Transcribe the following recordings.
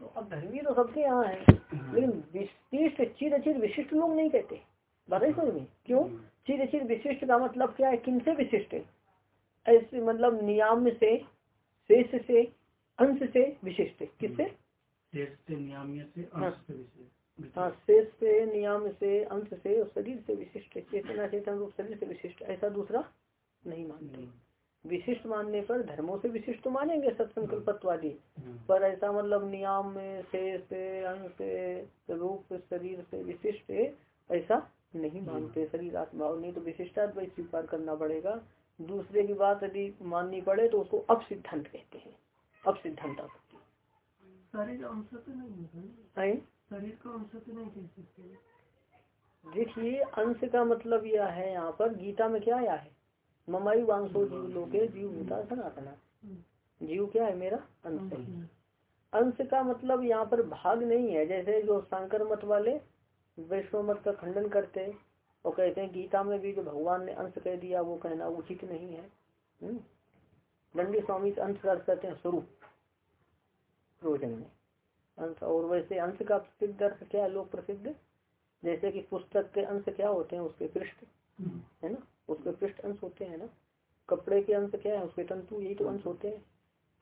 तो अब धर्मी तो सबके यहाँ है लेकिन विशिष्ट चिर चिर विशिष्ट लोग नहीं कहते। बताइए समझ में? क्यों? चिर चिर विशिष्ट का मतलब क्या है? किनसे विशिष्ट है? ऐसे मतलब नियम से शेष से अंश से विशिष्ट किससे? हाँ, हाँ। शेष से नियम से अंश से शरीर से विशिष्ट चेतना चेतन रूप शरीर से विशिष्ट ऐसा दूसरा नहीं मानते। विशिष्ट मानने पर धर्मों से विशिष्ट तो मानेंगे सत्संकल्पत्वादी। हम्म। पर ऐसा मतलब नियम शेष से अंश से रूप शरीर से विशिष्ट ऐसा नहीं हम्म। मानते। शरीर आत्मा और नहीं तो विशिष्टाद्वैत स्वीकार करना पड़ेगा। दूसरे की बात यदि माननी पड़े तो उसको अब सिद्धांत कहते हैं। अब सिद्धांत आपत्ति शरीर का अंश तो नहीं शरीर का अंश तो नहीं कह सकते। देखिए अंश का मतलब यह है यहाँ पर गीता में क्या आया है? ममाई वांसो जीव लोके जीव भूता सनातना जीव क्या है मेरा? अंश अंश का मतलब यहाँ पर भाग नहीं है। जैसे जो शंकर मत वाले वैष्णव मत का खंडन करते और कहते हैं, गीता में भी जो भगवान ने अंश कह दिया, वो कहना उचित नहीं है। हम्म? दंडी स्वामी अंश का कहते हैं स्वरूप। प्रयोजन में। अंश और वैसे अंश का प्रसिद्ध अर्थ क्या लोग प्रसिद्ध। जैसे कि पुस्तक के अंश क्या होते हैं, उसके पृष्ठ। है ना? उसके पृष्ठ अंश होते हैं ना। कपड़े के अंश क्या है? उसके तंतु यही तो अंश होते हैं।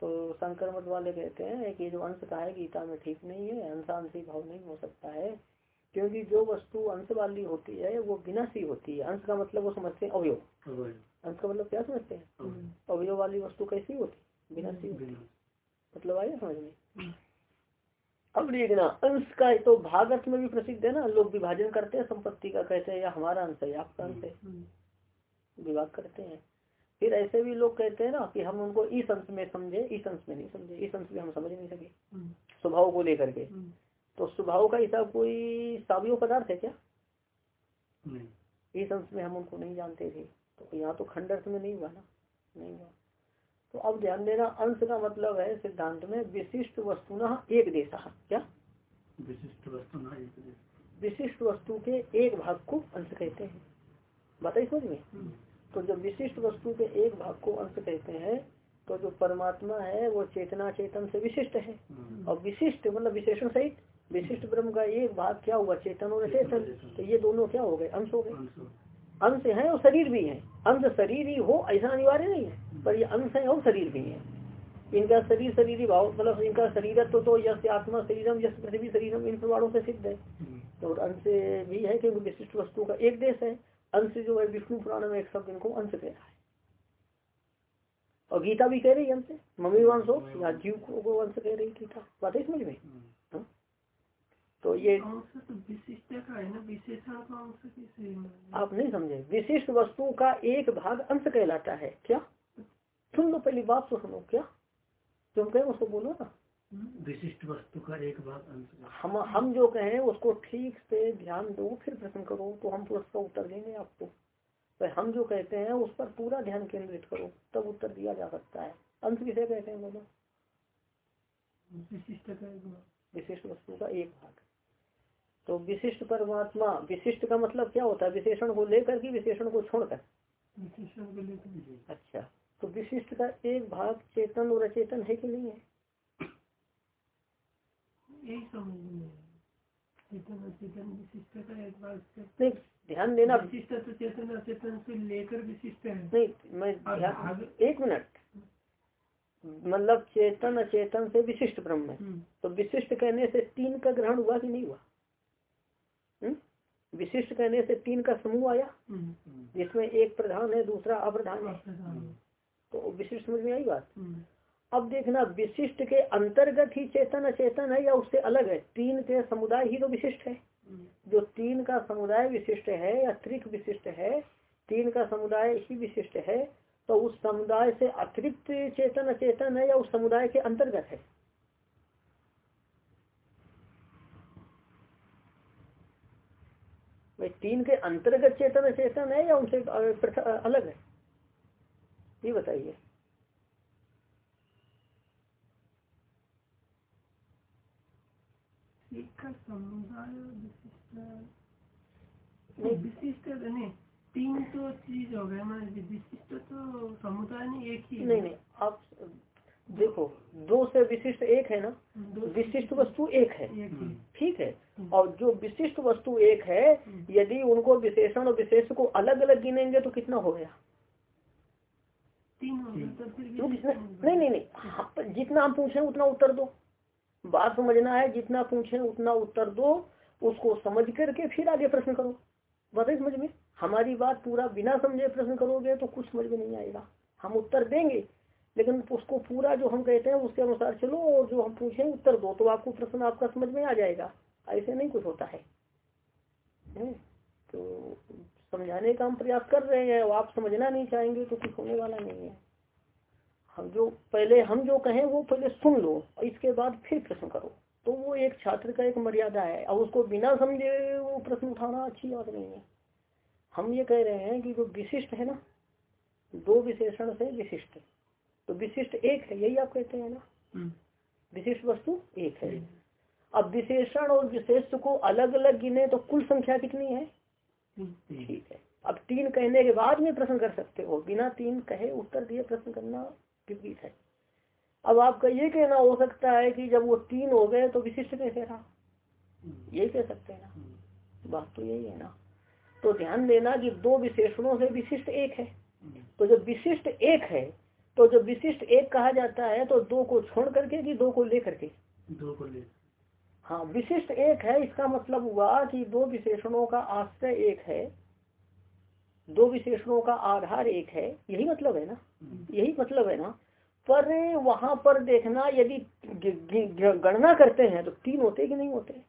तो शंकर मत वाले कहते हैं कि जो अंश का है गीता में ठीक नहीं है अंशांशी भाव नहीं हो सकता है। क्योंकि जो वस्तु अंश वाली होती है वो विनाशी होती है। अंश का मतलब वो समझते हैं अवयव। अंश का मतलब क्या समझते हैं? अवयव। वाली वस्तु कैसी होती विनाशी होती मतलब आया समझ में? हम्म। अब देखना अंश का तो भाग अर्थ में भी प्रसिद्ध है ना। लोग विभाजन करते हैं संपत्ति का कहते हैं या हमारा अंश है आपका अंश है। हम्म। विभाग करते हैं। फिर ऐसे भी लोग कहते हैं ना कि हम उनको इस अंश में समझे इस अंश में नहीं समझे इस अंश में हम समझ नहीं सके। हम्म। स्वभाव को लेकर के। तो स्वभाव का हिसाब कोई सावय पदार्थ है क्या? इस अंश में हम उनको नहीं जानते थे। तो यहाँ तो खंड अर्थ में नहीं हुआ ना। नहीं हुआ। तो अब ध्यान देना अंश का मतलब है सिद्धांत में विशिष्ट वस्तु न एक देश। क्या? विशिष्ट वस्तु न एक विशिष्ट वस्तु के एक भाग को अंश कहते हैं। बताइए समझ में? हम्म। तो जब विशिष्ट वस्तु के एक भाग को अंश कहते हैं तो जो परमात्मा है वो चेतना चेतन से विशिष्ट है। हम्म। और विशिष्ट मतलब विशेषण सहित विशिष्ट ब्रह्म का एक भाग क्या हुआ? चेतन और चेतन तो ये दोनों क्या हो गए? अंश हो गए। अंश है और शरीर भी है। अंश शरीर ही हो ऐसा अनिवार्य नहीं है। पर ये अंश है और शरीर भी है। इनका शरीर शरीर ही भाव मतलब इनका शरीर तो, तो यश आत्मा शरीरम यश पृथ्वी शरीरम इन प्रमाणों से सिद्ध है। तो अंश भी है क्योंकि विशिष्ट वस्तु का एक देश है। अंश जो है विष्णु पुराण में एक शब्द इनको अंश कह रहा है। और गीता भी कह रही है अंश। मम्मी वंश हो या जीव को अंश कह रही गीता। बात है समझ में? तो ये तो विशिष्ट का है ना विशेषण का आप नहीं समझे। विशिष्ट वस्तु का एक भाग अंश कहलाता है। क्या? सुन लो पहली बात तो सुनो। क्या? तुम कहे उसको बोलो ना। हम्म, विशिष्ट वस्तु का एक भाग अंश हम हम जो कहें उसको ठीक से ध्यान दो फिर प्रश्न करो तो हम तो उसका उत्तर देंगे आपको। तो हम जो कहते हैं उस पर पूरा ध्यान केंद्रित करो तब उत्तर दिया जा सकता है। अंश किसे कहते हैं बोलो? विशिष्ट का विशिष्ट वस्तु का एक भाग। तो विशिष्ट परमात्मा विशिष्ट का मतलब क्या होता है? विशेषण को लेकर के विशेषण को छोड़कर। विशेषण को लेकर अच्छा तो विशिष्ट का एक भाग चेतन और अचेतन है कि नहीं है? ध्यान देना। विशिष्ट तो चेतन अचेतन से लेकर विशिष्ट है। नहीं मैं ध्यान एक मिनट। मतलब चेतन अचेतन से विशिष्ट ब्रह्म है। हम्म। तो विशिष्ट कहने से तीन का ग्रहण हुआ कि नहीं हुआ? हम्म? विशिष्ट कहने से तीन का समूह आया? हम्म। जिसमें एक प्रधान है दूसरा अप्रधान है। तो विशिष्ट समझ में आई बात। अब देखना, विशिष्ट के अंतर्गत ही चेतन अचेतन है या उससे अलग है? तीन के समुदाय ही तो विशिष्ट है। जो तीन का समुदाय विशिष्ट है या त्रिक विशिष्ट है, तीन का समुदाय ही विशिष्ट है तो उस समुदाय से अतिरिक्त चेतन अचेतन है या उस समुदाय के अंतर्गत है? भाई, तीन के अंतर्गत चेतन अचेतन है या उनसे अलग है? ये बताइए। विशिष्ट नहीं तीन तो चीज़ हो गए विशिष्ट तो समुदाय नहीं एक ही नहीं नहीं आप दो से विशिष्ट एक है ना? विशिष्ट वस्तु एक है। ठीक है? और जो विशिष्ट वस्तु एक है यदि उनको विशेषण और विशेष को अलग अलग गिनेंगे तो कितना हो गया? तीन नहीं नहीं नहीं जितना हम पूछे उतना उत्तर दो। बात समझना है, जितना पूछे, उतना उत्तर दो, उसको समझ करके फिर आगे प्रश्न करो। बताइए समझ में। हमारी बात पूरा बिना समझे प्रश्न करोगे तो कुछ समझ में नहीं आएगा। हम उत्तर देंगे, लेकिन उसको पूरा जो हम कहते हैं, उसके अनुसार चलो, और जो हम पूछें, उत्तर दो तो आपको प्रश्न आपका समझ में आ जाएगा। ऐसे नहीं कुछ होता है। तो समझाने का हम प्रयास कर रहे हैं आप समझना नहीं चाहेंगे तो कुछ होने वाला नहीं है। हम जो पहले हम जो कहें वो पहले सुन लो और इसके बाद फिर प्रश्न करो। तो वो एक छात्र का एक मर्यादा है। और उसको बिना समझे वो प्रश्न उठाना अच्छी बात नहीं है। हम ये कह रहे हैं कि जो विशिष्ट है ना दो विशेषण से विशिष्ट। तो विशिष्ट एक है यही आप कहते हैं ना? हम्म। विशिष्ट वस्तु एक है। अब विशेषण और विशेष को अलग अलग गिने तो कुल संख्या कितनी है? ठीक है। अब तीन कहने के बाद में प्रश्न कर सकते हो। बिना तीन कहे उत्तर दिए प्रश्न करना विपरीत है। अब आपका ये कहना हो सकता है कि जब वो तीन हो गए तो विशिष्ट कैसे रहा यही कह सकते हैं ना। बात तो यही है ना। तो ध्यान देना कि दो विशेषणों से विशिष्ट एक है। तो जब विशिष्ट एक है तो जब विशिष्ट एक कहा जाता है तो दो को छोड़ करके कि दो को लेकर के दो को ले। हाँ विशिष्ट एक है इसका मतलब हुआ कि दो विशेषणों का आश्रय एक है। दो विशेषणों का आधार एक है। यही मतलब है ना? हम्म। यही मतलब है ना? पर वहाँ पर देखना यदि गणना करते हैं तो तीन होते कि नहीं होते?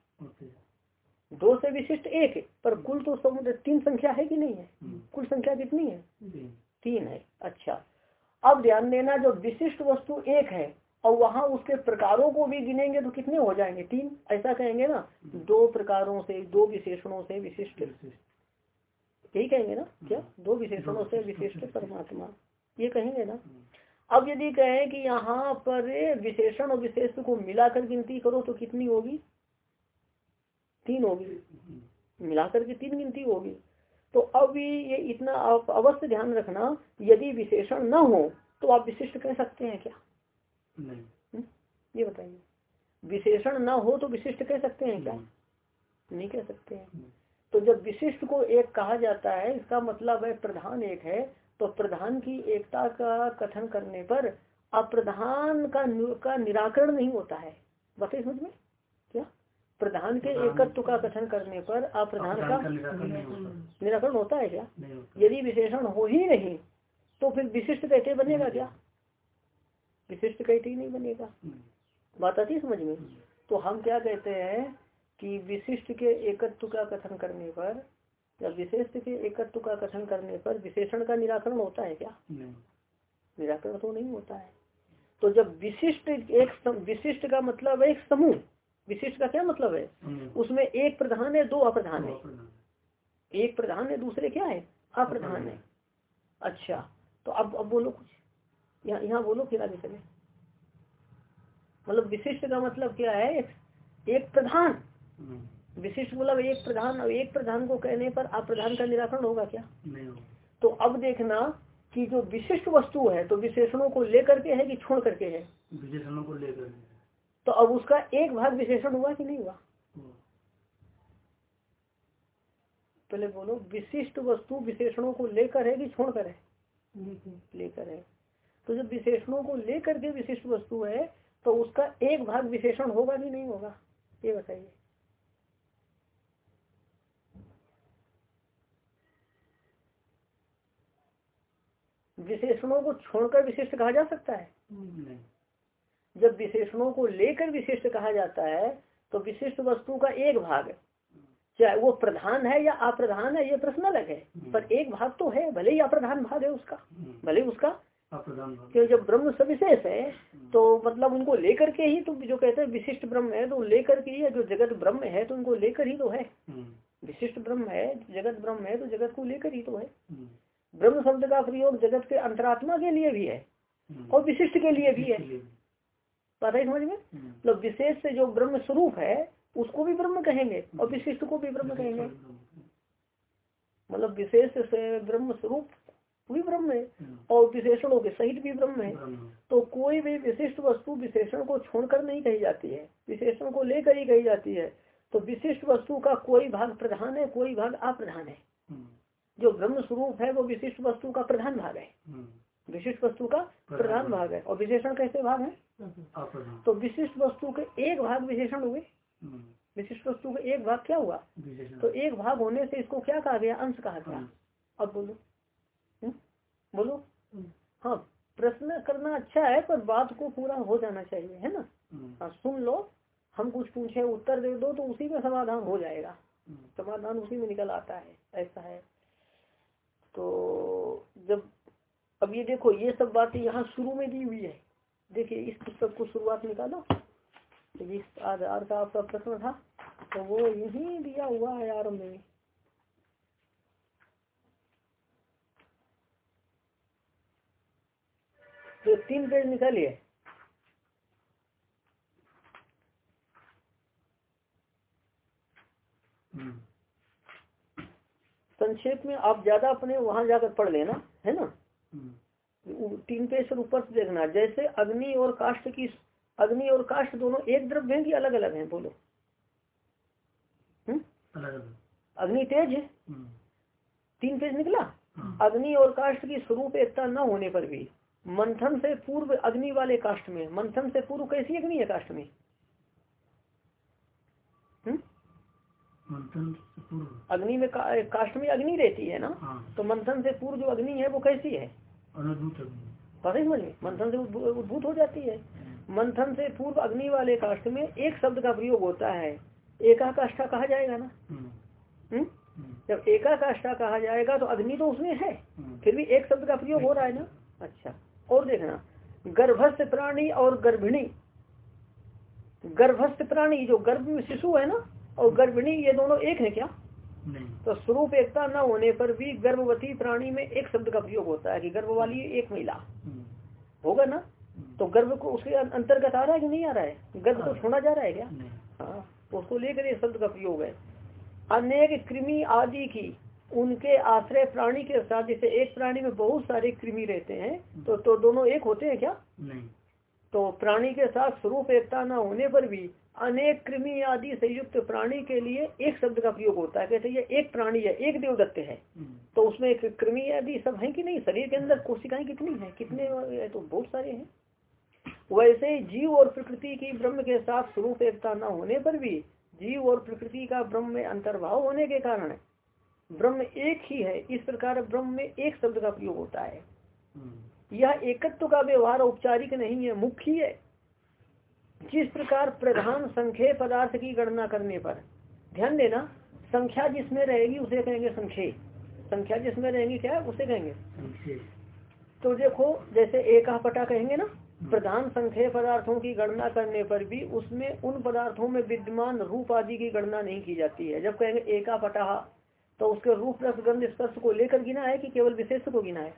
दो से विशिष्ट एक है पर कुल तो समुद्र तीन संख्या है कि नहीं है? हम्म। कुल संख्या कितनी है? तीन। है। अच्छा। अब ध्यान देना जो विशिष्ट वस्तु एक है और वहाँ उसके प्रकारों को भी गिनेंगे तो कितने हो जाएँगे? तीन। ऐसा कहेंगे ना दो प्रकारों से दो विशेषणों से विशिष्ट। यही कहेंगे ना क्या दो विशेषणों से विशिष्ट परमात्मा। ये कहेंगे ना। अब यदि कहें कि यहाँ पर विशेषण और विशेष को मिलाकर गिनती करो तो कितनी होगी? तीन होगी। मिलाकर के तीन गिनती होगी। तो अब ये इतना आप अवश्य ध्यान रखना यदि विशेषण न हो तो आप विशिष्ट कह सकते हैं क्या? नहीं। हम्म? ये बताइए। विशेषण न हो तो विशिष्ट कह सकते हैं क्या? नहीं। कह सकते हैं। तो जब विशिष्ट को एक कहा जाता है इसका मतलब है प्रधान एक है तो प्रधान की एकता का कथन करने पर अप्रधान का का निराकरण नहीं होता है। बताइए समझ में? क्या? प्रधान के एकत्व का कथन करने पर अप्रधान का निराकरण होता। है क्या? यदि विशेषण हो ही नहीं तो फिर विशिष्ट कहते बनेगा क्या? विशिष्ट कहते ही नहीं बनेगा। बात आती समझ में। तो हम क्या कहते हैं कि विशिष्ट के एकत्व का कथन करने पर या विशेष के एकत्व का कथन करने पर विशेषण का निराकरण होता है क्या? निराकरण तो नहीं होता है। तो जब विशिष्ट एक विशिष्ट का मतलब है एक समूह। विशिष्ट का क्या मतलब है? हम्म। उसमें एक प्रधान है दो अप्रधान है। एक प्रधान है दूसरे क्या है? अप्रधान है। अच्छा तो अब अब बोलो कुछ। यहाँ यहाँ बोलो फिर आगे चले। मतलब विशिष्ट का मतलब क्या है? एक प्रधान। विशिष्ट मतलब एक प्रधान और एक प्रधान को कहने पर अप्रधान का निराकरण होगा क्या? नहीं तो अब देखना कि जो विशिष्ट वस्तु है तो विशेषणों को लेकर के है कि छोड़ करके है? विशेषणों को लेकर तो अब उसका एक भाग विशेषण हुआ कि नहीं हुआ? पहले बोलो विशिष्ट वस्तु विशेषणों को लेकर है कि छोड़कर है? लेकर। है। तो जब विशेषणों को लेकर के विशिष्ट वस्तु है तो उसका एक भाग विशेषण होगा कि नहीं होगा? ये बताइए। विशेषणों को छोड़कर विशिष्ट कहा जा सकता है। नहीं। जब विशेषणों को लेकर विशिष्ट कहा जाता है तो विशिष्ट वस्तु का एक भाग चाहे वो प्रधान है या अप्रधान है ये प्रश्न अलग है। पर एक भाग तो है भले ही अप्रधान भाग है उसका भले उसका। क्योंकि जब ब्रह्म सविशेष है तो मतलब उनको लेकर के ही तो जो कहते हैं विशिष्ट ब्रह्म है तो लेकर के ही जो जगत ब्रह्म है तो उनको लेकर ही तो है। हम्म। विशिष्ट ब्रह्म है जगत ब्रह्म है तो जगत को लेकर ही तो है। हम्म। ब्रह्म शब्द का प्रयोग जगत के अंतरात्मा के लिए भी है हम्म। और विशिष्ट के लिए भी है। पता ही समझ में? मतलब विशेष से जो ब्रह्म स्वरूप है उसको भी ब्रह्म कहेंगे और विशिष्ट को भी ब्रह्म कहेंगे। मतलब विशेष से ब्रह्म स्वरूप भी ब्रह्म है हम्म, और विशेषणों के सहित भी ब्रह्म है। तो कोई भी विशिष्ट वस्तु विशेषण को छोड़कर नहीं कही जाती है। विशेषण को लेकर ही कही जाती है। तो विशिष्ट वस्तु का कोई भाग प्रधान है कोई भाग अप्रधान है। हम्म, जो ब्रह्म स्वरूप है वो विशिष्ट वस्तु का प्रधान भाग है। हम्म, विशिष्ट वस्तु का प्रधान भाग। है। और विशेषण कैसे भाग है? तो विशिष्ट वस्तु के एक भाग विशेषण हुए। हम्म, विशिष्ट वस्तु का एक भाग क्या हुआ? तो एक भाग होने से इसको क्या कहा गया? अंश कहा गया। अब बोलो। हम्म? बोलो। हम्म। हाँ प्रश्न करना अच्छा है पर बात को पूरा हो जाना चाहिए है ना? हम्म, हाँ सुन लो। हम कुछ पूछे उत्तर दे दो तो उसी में समाधान हो जाएगा। हम्म, समाधान उसी में निकल आता है। ऐसा है। तो जब अब ये देखो ये सब बातें यहाँ शुरू में दी हुई है। देखिए इस पुस्तक को शुरुआत निकालो जिस आधार का आपका प्रश्न था तो वो यही दिया हुआ है आरंभ में। तो तीन पेज निकालिए। हम्म, संक्षेप में आप ज़्यादा अपने वहाँ जाकर पढ़ लेना है ना? हम्म, तीन पेज ऊपर से देखना जैसे अग्नि और काष्ठ की अग्नि और काष्ठ दोनों एक द्रव्य हैं कि अलग अलग हैं बोलो। हम्म? अग्नि तेज है। हम्म, तीन पेज निकला? हाँ, अग्नि और काष्ठ की स्वरूप एकता न होने पर भी मंथन से पूर्व अग्नि वाले काष्ठ में मंथन से पूर्व कैसी अग्नि है काष्ठ में हम्म? मंथन से पूर्व। अग्नि में का, काष्ठ में अग्नि रहती है ना? हाँ। तो मंथन से पूर्व जो अग्नि है वो कैसी है? अनुद्भूत अग्नि। समझ में? मंथन से उद्भूत हो जाती है। मंथन से पूर्व अग्नि वाले काष्ठ में एक शब्द का प्रयोग होता है। एका काष्ठा कहा जाएगा ना? हम्म, हम्म? हम्म, जब एका काष्ठा कहा जाएगा तो अग्नि तो उसमें है। फिर भी एक शब्द का प्रयोग हो रहा है ना? अच्छा और देखना। गर्भस्थ प्राणी और गर्भिणी। गर्भस्थ प्राणी जो गर्भ में शिशु है ना और गर्भिणी ये दोनों एक है क्या? नहीं। तो स्वरूप एकता न होने पर भी गर्भवती प्राणी में एक शब्द का प्रयोग होता है कि गर्भ वाली एक महिला। हम्म, होगा ना? हम्म, तो गर्भ को उसके अं- अंतर्गत आ रहा है कि नहीं आ रहा है? गर्भ को छोड़ा जा रहा है क्या? हाँ तो उसको लेकर ये शब्द का प्रयोग है। अनेक कृमि आदि की उनके आश्रय प्राणी के साथ जैसे एक प्राणी में बहुत सारे कृमि रहते हैं तो तो दोनों एक होते हैं क्या? नहीं। तो प्राणी के साथ स्वरूप एकता न होने पर भी अनेक कृमि आदि संयुक्त प्राणी के लिए एक शब्द का प्रयोग होता है। कहते हैं ये एक प्राणी है एक देवदत्त है। हम्म, तो उसमें एक कृमि आदि सब है कि नहीं? शरीर के अंदर कोशिकाएँ कितनी है? कितने है? तो बहुत सारे हैं। वैसे जीव और प्रकृति की ब्रह्म के साथ स्वरूप एकता न होने पर भी जीव और प्रकृति का ब्रह्म में अंतर्भाव होने के कारण ब्रह्म एक ही है। इस प्रकार ब्रह्म में एक शब्द का प्रयोग होता है। हम्म, यह एकत्व का व्यवहार औपचारिक नहीं है मुख्य है। जिस प्रकार प्रधान संख्य पदार्थ की गणना करने पर ध्यान देना संख्या जिसमें रहेगी उसे कहेंगे संख्य। संख्या जिसमें रहेगी क्या उसे कहेंगे। तो देखो जैसे एक पटा कहेंगे ना प्रधान संख्य पदार्थों की गणना करने पर भी उसमें उन पदार्थों में विद्यमान रूप आदि की गणना नहीं की जाती है। जब कहेंगे एका पटा तो उसके रूप रस गंध स्पर्श को लेकर गिना है कि केवल विशेष को गिना है?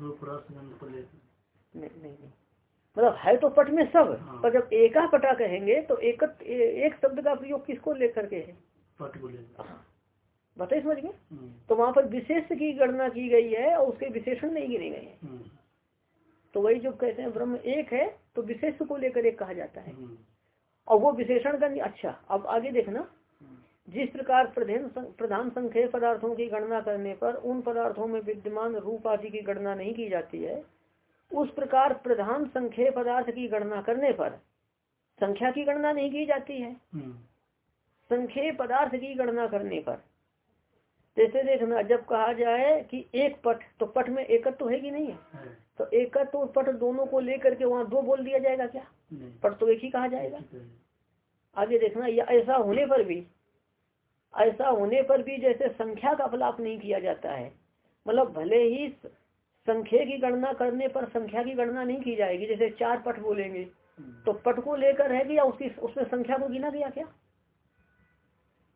रूप रस गंध को लेकर। नहीं नहीं। मतलब है तो पट में सब हाँ। पर जब एका पटा कहेंगे तो एक एक शब्द का प्रयोग किसको लेकर के है? हाँ। बताइए समझ गए? हम्म, तो वहाँ पर विशेष की गणना की गई है और उसके विशेषण नहीं गिने गए हैं। हम्म, तो वही जो कहते हैं ब्रह्म एक है तो विशेष को लेकर एक कहा जाता है। हम्म, और वो विशेषण का अच्छा अब आगे देखना। जिस प्रकार प्रधान प्रधान संख्य पदार्थों की गणना करने पर उन पदार्थों में विद्यमान रूप आदि की गणना नहीं की जाती है उस प्रकार प्रधान संख्य पदार्थ की गणना करने पर संख्या की गणना नहीं की जाती है। हम्म, संख्य पदार्थ की गणना करने पर। जैसे देखना जब कहा जाए कि एक पट तो पट में एकत्व तो है कि नहीं है? तो एकत्व और पट दोनों को लेकर के वहाँ दो बोल दिया जाएगा क्या? पट तो एक ही कहा जाएगा। आगे देखना या ऐसा होने पर भी ऐसा होने पर भी जैसे संख्या का फलाप नहीं किया जाता है मतलब भले ही संख्या की गणना करने पर संख्या की गणना नहीं की जाएगी जैसे चार पट बोलेंगे हम्म, तो पट को लेकर है कि या उसकी उसमें संख्या को गिना गया क्या?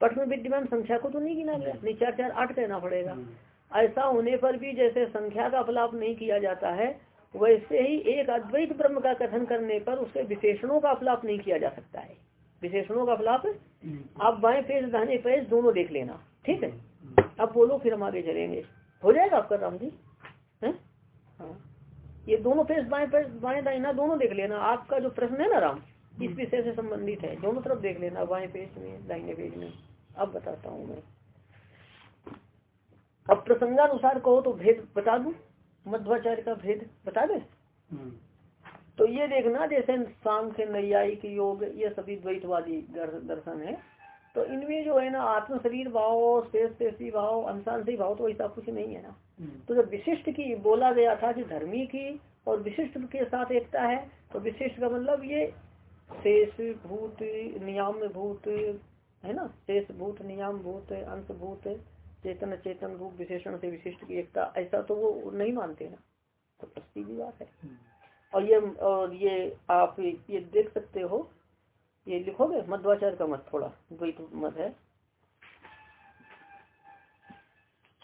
पट में विद्यमान संख्या को तो नहीं गिना गया नहीं। चार चार आठ कहना पड़ेगा। हम्म, ऐसा होने पर भी जैसे संख्या का अपलाप नहीं किया जाता है वैसे ही एक अद्वैत ब्रह्म का कथन करने पर उसके विशेषणों का अपलाप नहीं किया जा सकता है। विशेषणों का अपलाप आप बाएँ पेज दाहिने पेज दोनों देख लेना ठीक है? हम्म, अब बोलो फिर हम आगे चलेंगे। हो जाएगा आपका राम जी? है? हाँ। ये दोनों पेज बाएँ पेज बाएँ दाइना दोनों देख लेना। आपका जो प्रश्न है ना राम इस विषय से संबंधित है। दोनों तरफ़ देख लेना बाएँ पेज में दाहिने पेज में। अब बताता हूँ मैं। अब प्रसंगानुसार कहो तो भेद बता दू? मध्वाचार्य का भेद बता दे? हम्म, तो ये देखना जैसे शाम सांख्य नैयायिक योग ये सभी द्वैतवादी दर्शन है। तो इनमें जो है ना आत्म शरीर भाव शेष शेषी भाव अंशांशी भाव तो ऐसा कुछ नहीं है ना। हम्म, तो जब विशिष्ट की बोला गया था कि धर्मी की और विशिष्ट के साथ एकता है तो विशिष्ट का मतलब ये शेष भूत नियाम भूत है ना? शेष भूत नियाम भूत अंश भूत चेतन चेतन रूप विशेषण से विशिष्ट की एकता ऐसा तो वो नहीं मानते ना। तो प्रश्न की बात है। हम्म, और ये और ये आप ये देख सकते हो ये लिखोगे? मध्वाचार्य का मत थोड़ा, द्वैत मत है।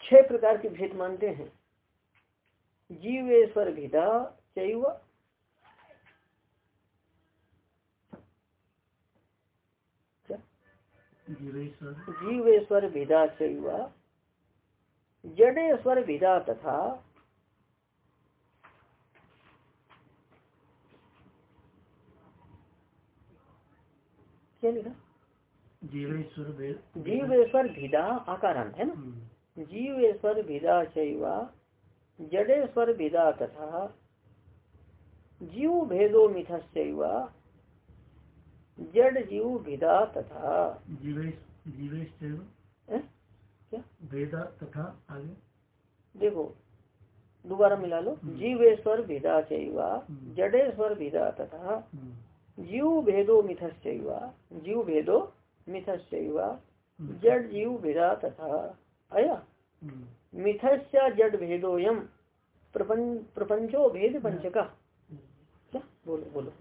छह प्रकार के भेद मानते हैं। जीवेश्वर भेदा क्या? जीवेश्वर भेदा चैव। जडेश्वर भेदा तथा क्या लिखा जीवेश्वर जीवेश्वर भिदा आकारान है ना जीवेश्वर भिदा शैवा जडेश्वर भिदा तथा जीव भेदो मिथस्वा जड जीव भिदा तथा जीवेश जीवेश क्या वेदा तथा आगे देखो दोबारा मिला लो जीवेश्वर भिदा चैवा जडेश्वर भिदा तथा जीव भेदो मिथस्वा जीव भेदो मिथस्वा हम्म, जड जीव भेदा तथा आया हम्म, मिथस्य जड भेदोयम प्रपंच प्रपंचो भेद पंचका। क्या बोलो बोलो।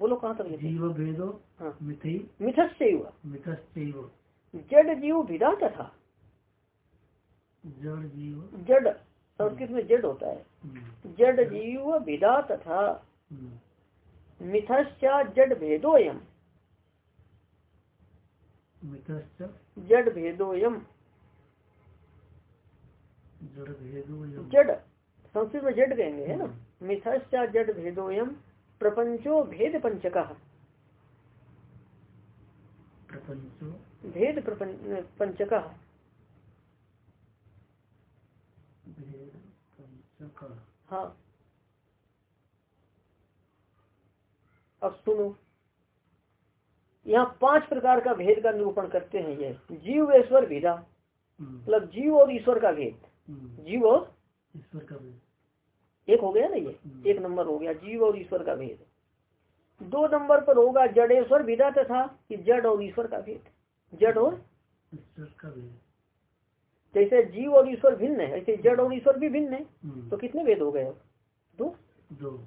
बोलो कहाँ तक जीव भेदो हाँ। मिथि मिथस्य मिथश्चैव। जड जीव भिदा तथा। जड़ जीव जड संस्कृत में जड होता है। जड जीव विदा तथा मिथस्य जड भेदोयम मिथश्च जड भेदोयम जड़ भेदो यम। जड संस्कृत में जड कहेंगे है ना? मिथस्य जड भेदोयम प्रपंचो भेद पंचका प्रपंचो भेद प्रपंच भेद पंचक हाँ। अब सुनो। यहाँ पाँच प्रकार का भेद का निरूपण करते हैं ये। जीव ईश्वर भेदा हम्म, मतलब जीव और ईश्वर का भेद। हम्म, जीव और ईश्वर का भेद। एक हो गया ना ये? हम्म। एक नंबर हो गया। जीव और ईश्वर का भेद। दो नंबर पर होगा जडेश्वर भेदा तथा कि जड़ और ईश्वर का भेद। जड़ और ईश्वर का भेद। जैसे जीव और ईश्वर भिन्न है ऐसे जड़ और ईश्वर भी भिन्न है। तो कितने भेद हो गए दो। दो।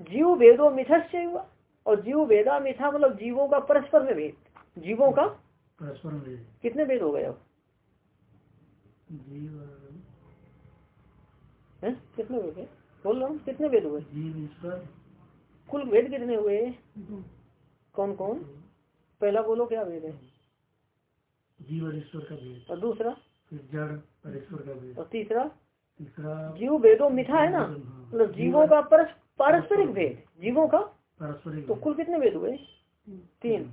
जीव भेदो मिथस्य हुआ और जीव भेदा मिथा मतलब जीवों का परस्पर में भेद। जीवों का परस्पर भेद। कितने भेद हो गए अब? जीव हैं? कितने भेद है बोल रहा हूँ कितने भेद हुए? कुल भेद कितने हुए? कौन कौन? पहला बोलो क्या भेद है? जीव और ईश्वर का भेद। और दूसरा? जड़ और ईश्वर का भेद। और तीसरा? तीसरा जीव भेदो मिठा है ना? मतलब जीवों का परस पारस्परिक भेद। जीवों का तो कुल कितने भेद हुए? तीन।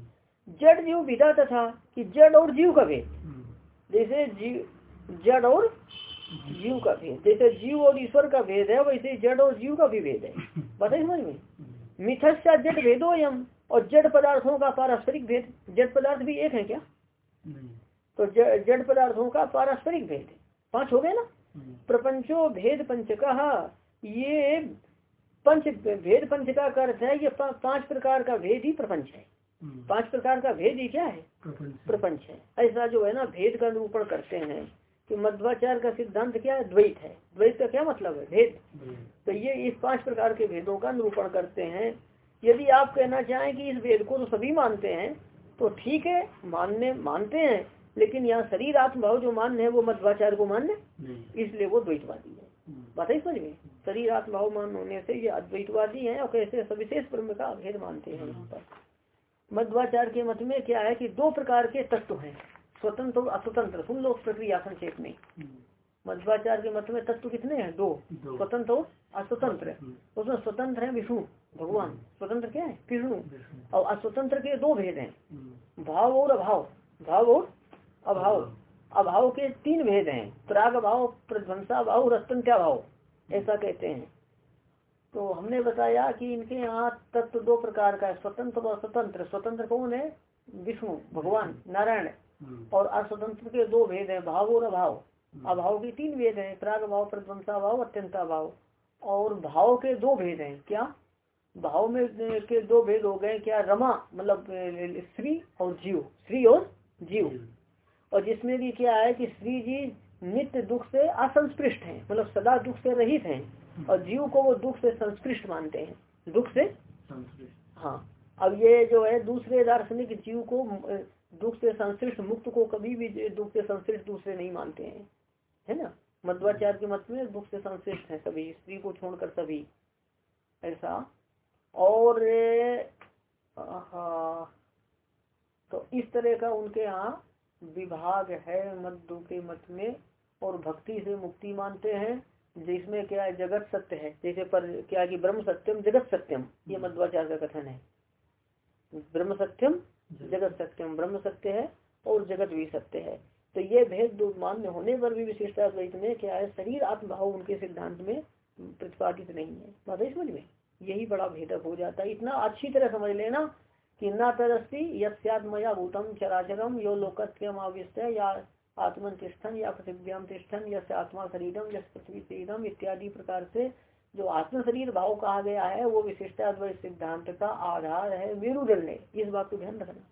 जड़ जीव विदा तथा कि जड़ और जीव का भेद। हम्म, जैसे जीव जड़ और जीव का भेद। जैसे जीव और ईश्वर का भेद है वैसे जड़ और जीव का भी भेद है। बताइए समझ में? हम्म, मिथस्या जड़ भेदो यम और जड़ पदार्थों का पारस्परिक भेद। जड़ पदार्थ भी एक है क्या? तो जड़ पदार्थों का पारस्परिक भेद। पाँच हो गए ना? हम्म, प्रपंचो भेद पंचका। ये पंच भेद पंच का अर्थ है ये पा- पाँच प्रकार का भेद ही प्रपंच है। हम्म, पाँच प्रकार का भेद ही क्या है? प्रपंच। है। ऐसा जो है ना भेद का निरूपण करते हैं कि मध्वाचार का सिद्धांत क्या है? द्वैत है। द्वैत का क्या मतलब है? भेद भेद। तो ये इस पाँच प्रकार के भेदों का निरूपण करते हैं। यदि आप कहना चाहें कि इस भेद को तो सभी मानते हैं तो ठीक है मानने मानते हैं लेकिन यहाँ शरीर आत्मभाव जो मान्य है वो मध्वाचार को मान्य? इसलिए वो द्वैतवादी है। हम्म, बात है समझ में? शरीर आत्मभाव मान होने से ये अद्वैतवादी हैं और कैसे सविशेष ब्रह्म का भेद मानते हैं यहाँ पर। मध्वाचार के मत में क्या है कि दो प्रकार के तत्व हैं स्वतंत्र और अस्वतंत्र। सुन लो प्रक्रिया संक्षेप में। हम्म, मध्वाचार्य के मत में तत्व कितने हैं? दो। स्वतंत्र और अस्वतंत्र। हम्म, उसमें स्वतंत्र है विष्णु भगवान। स्वतंत्र क्या है? विष्णु। और अस्वतंत्र के दो भेद हैं। हम्म, भाव और अभाव। भाव और अभाव। अभाव। के तीन भेद हैं। प्राग भाव प्रध्वंसा भाव और अत्यंत्या भाव ऐसा कहते हैं। तो हमने बताया कि इनके यहाँ तत्व दो प्रकार का है स्वतंत्र और स्वतंत्र। स्वतंत्र कौन है? विष्णु भगवान नारायण। हम्म, और अस्वतंत्र के दो भेद हैं भाव और अभाव। हम्म, अभाव के तीन भेद हैं प्राग भाव प्रध्वंसा भाव अत्यंता भाव और भाव के दो भेद हैं क्या? भाव में के दो भेद हो गए क्या? रमा मतलब स्त्री और जीव। स्त्री और जीव। और जिसमें भी क्या है कि श्री जी नित्य दुख से असंस्पृष्ट हैं मतलब सदा दुख से रहित हैं और जीव को वो दुख से संस्पृष्ट मानते हैं। दुख से? हाँ। अब ये जो है दूसरे दार्शनिक जीव को दुख से संश्लिष्ट मुक्त को कभी भी दुख से संश्लिष्ट दूसरे नहीं मानते हैं। है ना? मध्वाचार्य के मत में दुख से संश्लिष्ट है सभी स्त्री को छोड़कर सभी। ऐसा। और तो इस तरह का उनके यहाँ विभाग है मध्य के मत में। और भक्ति से मुक्ति मानते हैं जिसमें क्या है जगत सत्य है। जैसे पर क्या कि ब्रह्म सत्यम जगत सत्यम ये मध्वाचार्य का कथन है। ब्रह्म सत्यम जगत सत्यम ब्रह्म सत्य है और जगत भी सत्य है। तो ये भेद मान्य होने पर भी विशिष्टाद्वैत में क्या है शरीर आत्मभाव उनके सिद्धांत में प्रतिपादित नहीं है। बात है समझ में? यही बड़ा भेदक हो जाता है। इतना अच्छी तरह समझ लेना कि न तरस्ती यत्मया भूतम चराचरम यो लोकत्यम आविष्ट या आत्मन तिष्ठन या पृथ्व्याम तिष्ठन यश आत्मा शरीरम यश पृथ्वी शरीरम इत्यादि प्रकार से जो आत्म शरीर भाव कहा गया है वो विशिष्टाद्वैत सिद्धांत का आधार है मेरुदल ने इस बात को ध्यान रखना।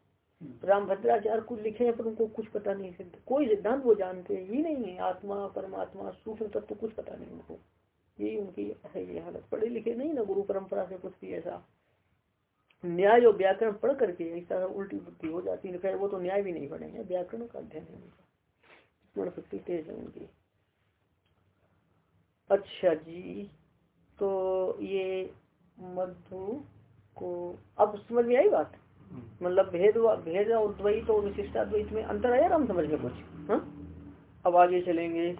राम भद्राचार्य कुछ लिखे हैं पर उनको कुछ पता नहीं सिद्ध कोई सिद्धांत वो जानते ही नहीं है। आत्मा परमात्मा सूक्ष्म तत्व तो कुछ पता नहीं उनको। यही उनकी है ये हालत। पढ़े लिखे नहीं ना गुरु परंपरा से कुछ भी ऐसा। न्याय और व्याकरण पढ़ करके ऐसा उल्टी बुद्धि हो जाती है। खैर वो तो न्याय भी नहीं पढ़ेंगे। व्याकरण का अध्ययन है उनका। स्मरण शक्ति तेज है उनकी अच्छा जी तो ये मधु को अब समझ में आई बात? मतलब भेद भेद और द्वैत और विशिष्टाद्वैत में अंतर आया राम समझ में कुछ? हाँ? अब आगे चलेंगे।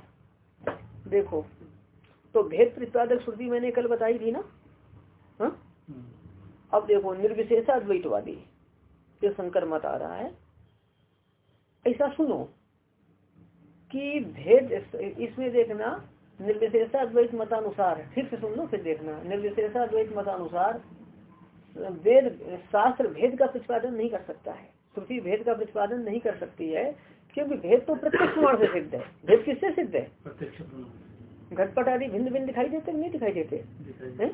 देखो तो भेद प्रतिपादक श्रुति मैंने कल बताई थी ना? हाँ? अब देखो निर्विशेषाद्वैतवादी ये शंकर मत आ रहा है। ऐसा सुनो कि भेद इसमें देखना निर्विशेषा द्वैत मतानुसार फिर से सुन लो फिर देखना। निर्विशेषाद्वैत मतानुसार वेद शास्त्र भेद का प्रतिपादन नहीं कर सकता है। श्रुति भेद का प्रतिपादन नहीं कर सकती है क्योंकि भेद तो प्रत्यक्ष प्रमाण से सिद्ध है। भेद किससे सिद्ध है? प्रत्यक्ष घटपट आदि भिन्न भिन्न दिखाई देते नहीं दिखाई देते।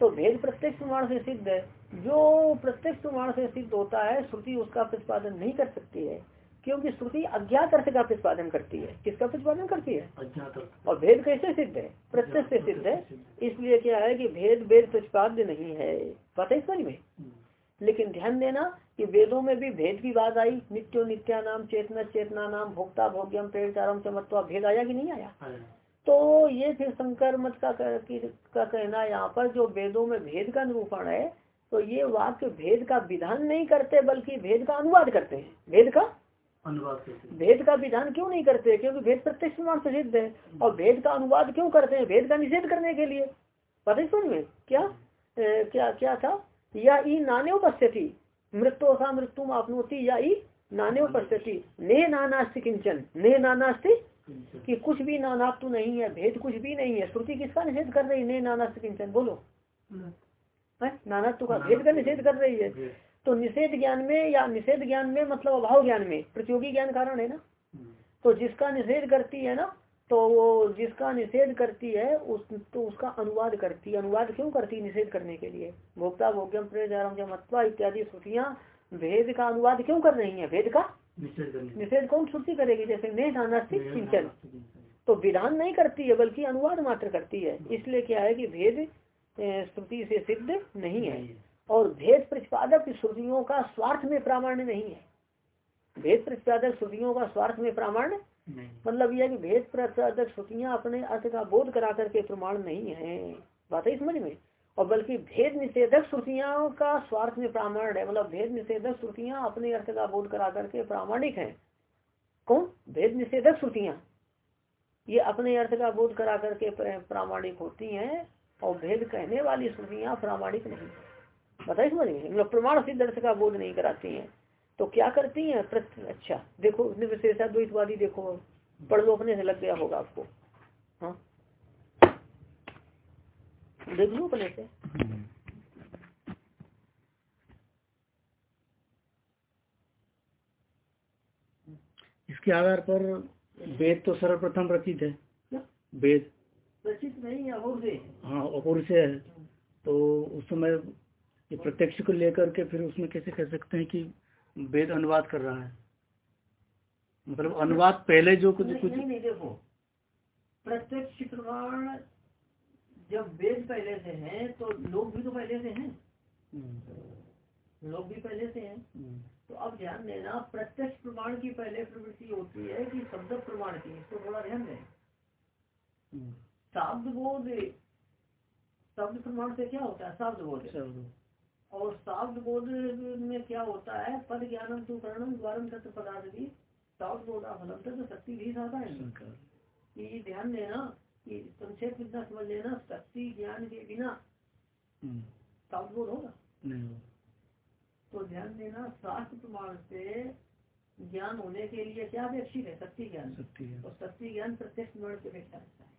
तो भेद प्रत्यक्ष प्रमाण से सिद्ध है। जो प्रत्यक्ष प्रमाण से सिद्ध होता है श्रुति उसका प्रतिपादन नहीं कर सकती है। क्योंकि श्रुति अज्ञात अर्थ का प्रतिपादन करती है। किसका प्रतिपादन करती है? अज्ञात और भेद कैसे सिद्ध है? प्रत्यक्ष से सिद्ध है। इसलिए क्या है कि भेद वेद प्रतिपाद्य नहीं है। पता है समझ में? हम्म, लेकिन ध्यान देना कि वेदों में भी भेद की बात आई। नित्यो नित्या नाम चेतना चेतना नाम भोक्ता भोग्यम प्रेरचारम चमत्वा। भेद आया कि नहीं आया। तो ये फिर शंकर मत का, का, कहना यहाँ पर जो वेदों में भेद का निरूपण है तो ये वाक्य भेद का विधान नहीं करते बल्कि भेद का अनुवाद करते हैं। भेद का। भेद का विधान क्यों नहीं करते? क्योंकि भेद प्रत्यक्ष प्रमाण से सिद्ध है। और भेद का अनुवाद क्यों करते हैं? भेद का निषेध करने के लिए। पता है समझ में? क्या? ए, क्या क्या था? या ई नाने उपस्थिति। मृत्यु सा मृत्यु आपनोती। या ई नाने उपस्थिति। ने नानास्ति किंचन। ने नानास्ति कि कुछ भी नानात्व नहीं है। भेद कुछ भी नहीं है। श्रुति किसका निषेध कर रही? है ने नानास्ति किंचन। बोलो। है? नानात्व का भेद का निषेध कर रही है। तो निषेध ज्ञान में या निषेध ज्ञान में मतलब अभाव ज्ञान में प्रतियोगी ज्ञान कारण है ना? हम्म, तो जिसका निषेध करती है ना तो वो जिसका निषेध करती है उस तो उसका अनुवाद करती है। अनुवाद क्यों करती है निषेध करने के लिए? भोक्ता भोग्यम प्रेम मत्वा इत्यादि श्रुतियाँ भेद का अनुवाद क्यों कर रही है? भेद का? निषेध कौन श्रुति करेगी? जैसे नानास्तिक किंचन तो विधान नहीं करती है बल्कि अनुवाद मात्र करती है। इसलिए क्या है कि भेद श्रुति से सिद्ध नहीं है। और भेद प्रतिपादक श्रुतियों का स्वार्थ में प्रामाण्य नहीं है। भेद प्रतिपादक श्रुतियों का स्वार्थ में प्रामाण्य नहीं। मतलब यह कि भेद प्रतिपादक श्रुतियाँ अपने अर्थ का बोध करा करके प्रमाण नहीं है। बात है समझ में? और बल्कि भेद निषेधक श्रुतियों का स्वार्थ में प्रामाण्य है। मतलब भेद निषेधक श्रुतियाँ अपने अर्थ का बोध करा करके प्रामाणिक है। कौन? भेद निषेधक श्रुतियाँ। ये अपने अर्थ का बोध करा करके प्रामाणिक होती हैं और भेद कहने वाली श्रुतियाँ प्रामाणिक नहीं बताइए समझ में मतलब प्रमाण सिद्ध अर्थ का बोध नहीं कराती हैं। तो क्या करती हैं? अच्छा देखो द्वैतवादी देखो पढ़ लो अपने से लग गया होगा आपको। हाँ? देख लो अपने से। इसके आधार पर वेद तो सर्वप्रथम रचित है। वेद। रचित नहीं अपूर्व से हाँ अपूर्व से है। तो उस समय ये प्रत्यक्ष को लेकर के फिर उसमें कैसे कह सकते हैं कि वेद अनुवाद कर रहा है? मतलब अनुवाद पहले जो कुछ कुछ नहीं, नहीं देखो। प्रत्यक्ष प्रमाण जब वेद पहले से हैं तो लोग भी तो पहले से हैं। हम्म। लोग भी पहले से हैं। हम्म। तो अब ध्यान देना प्रत्यक्ष प्रमाण की पहले प्रवृत्ति होती है कि शब्द प्रमाण की इसको थोड़ा ध्यान दें। हम्म। शब्द बोध शब्द प्रमाण से क्या होता है? शब्द बोध। और शब्द बोध में क्या होता है? पद ज्ञानम तु करणम द्वारम सत्य पदार्थ भी शब्द बोधा फलम तक शक्ति भी आता है। ये ध्यान देना कि संक्षेप इतना समझ लेना शक्ति ज्ञान के बिना हम्म। शब्द बोध होगा। तो ध्यान देना शास्त्र प्रमाण से ज्ञान होने के लिए क्या अपेक्षित है? शक्ति ज्ञान। और शक्ति ज्ञान प्रत्यक्ष प्रमाण की अपेक्षा रखता है।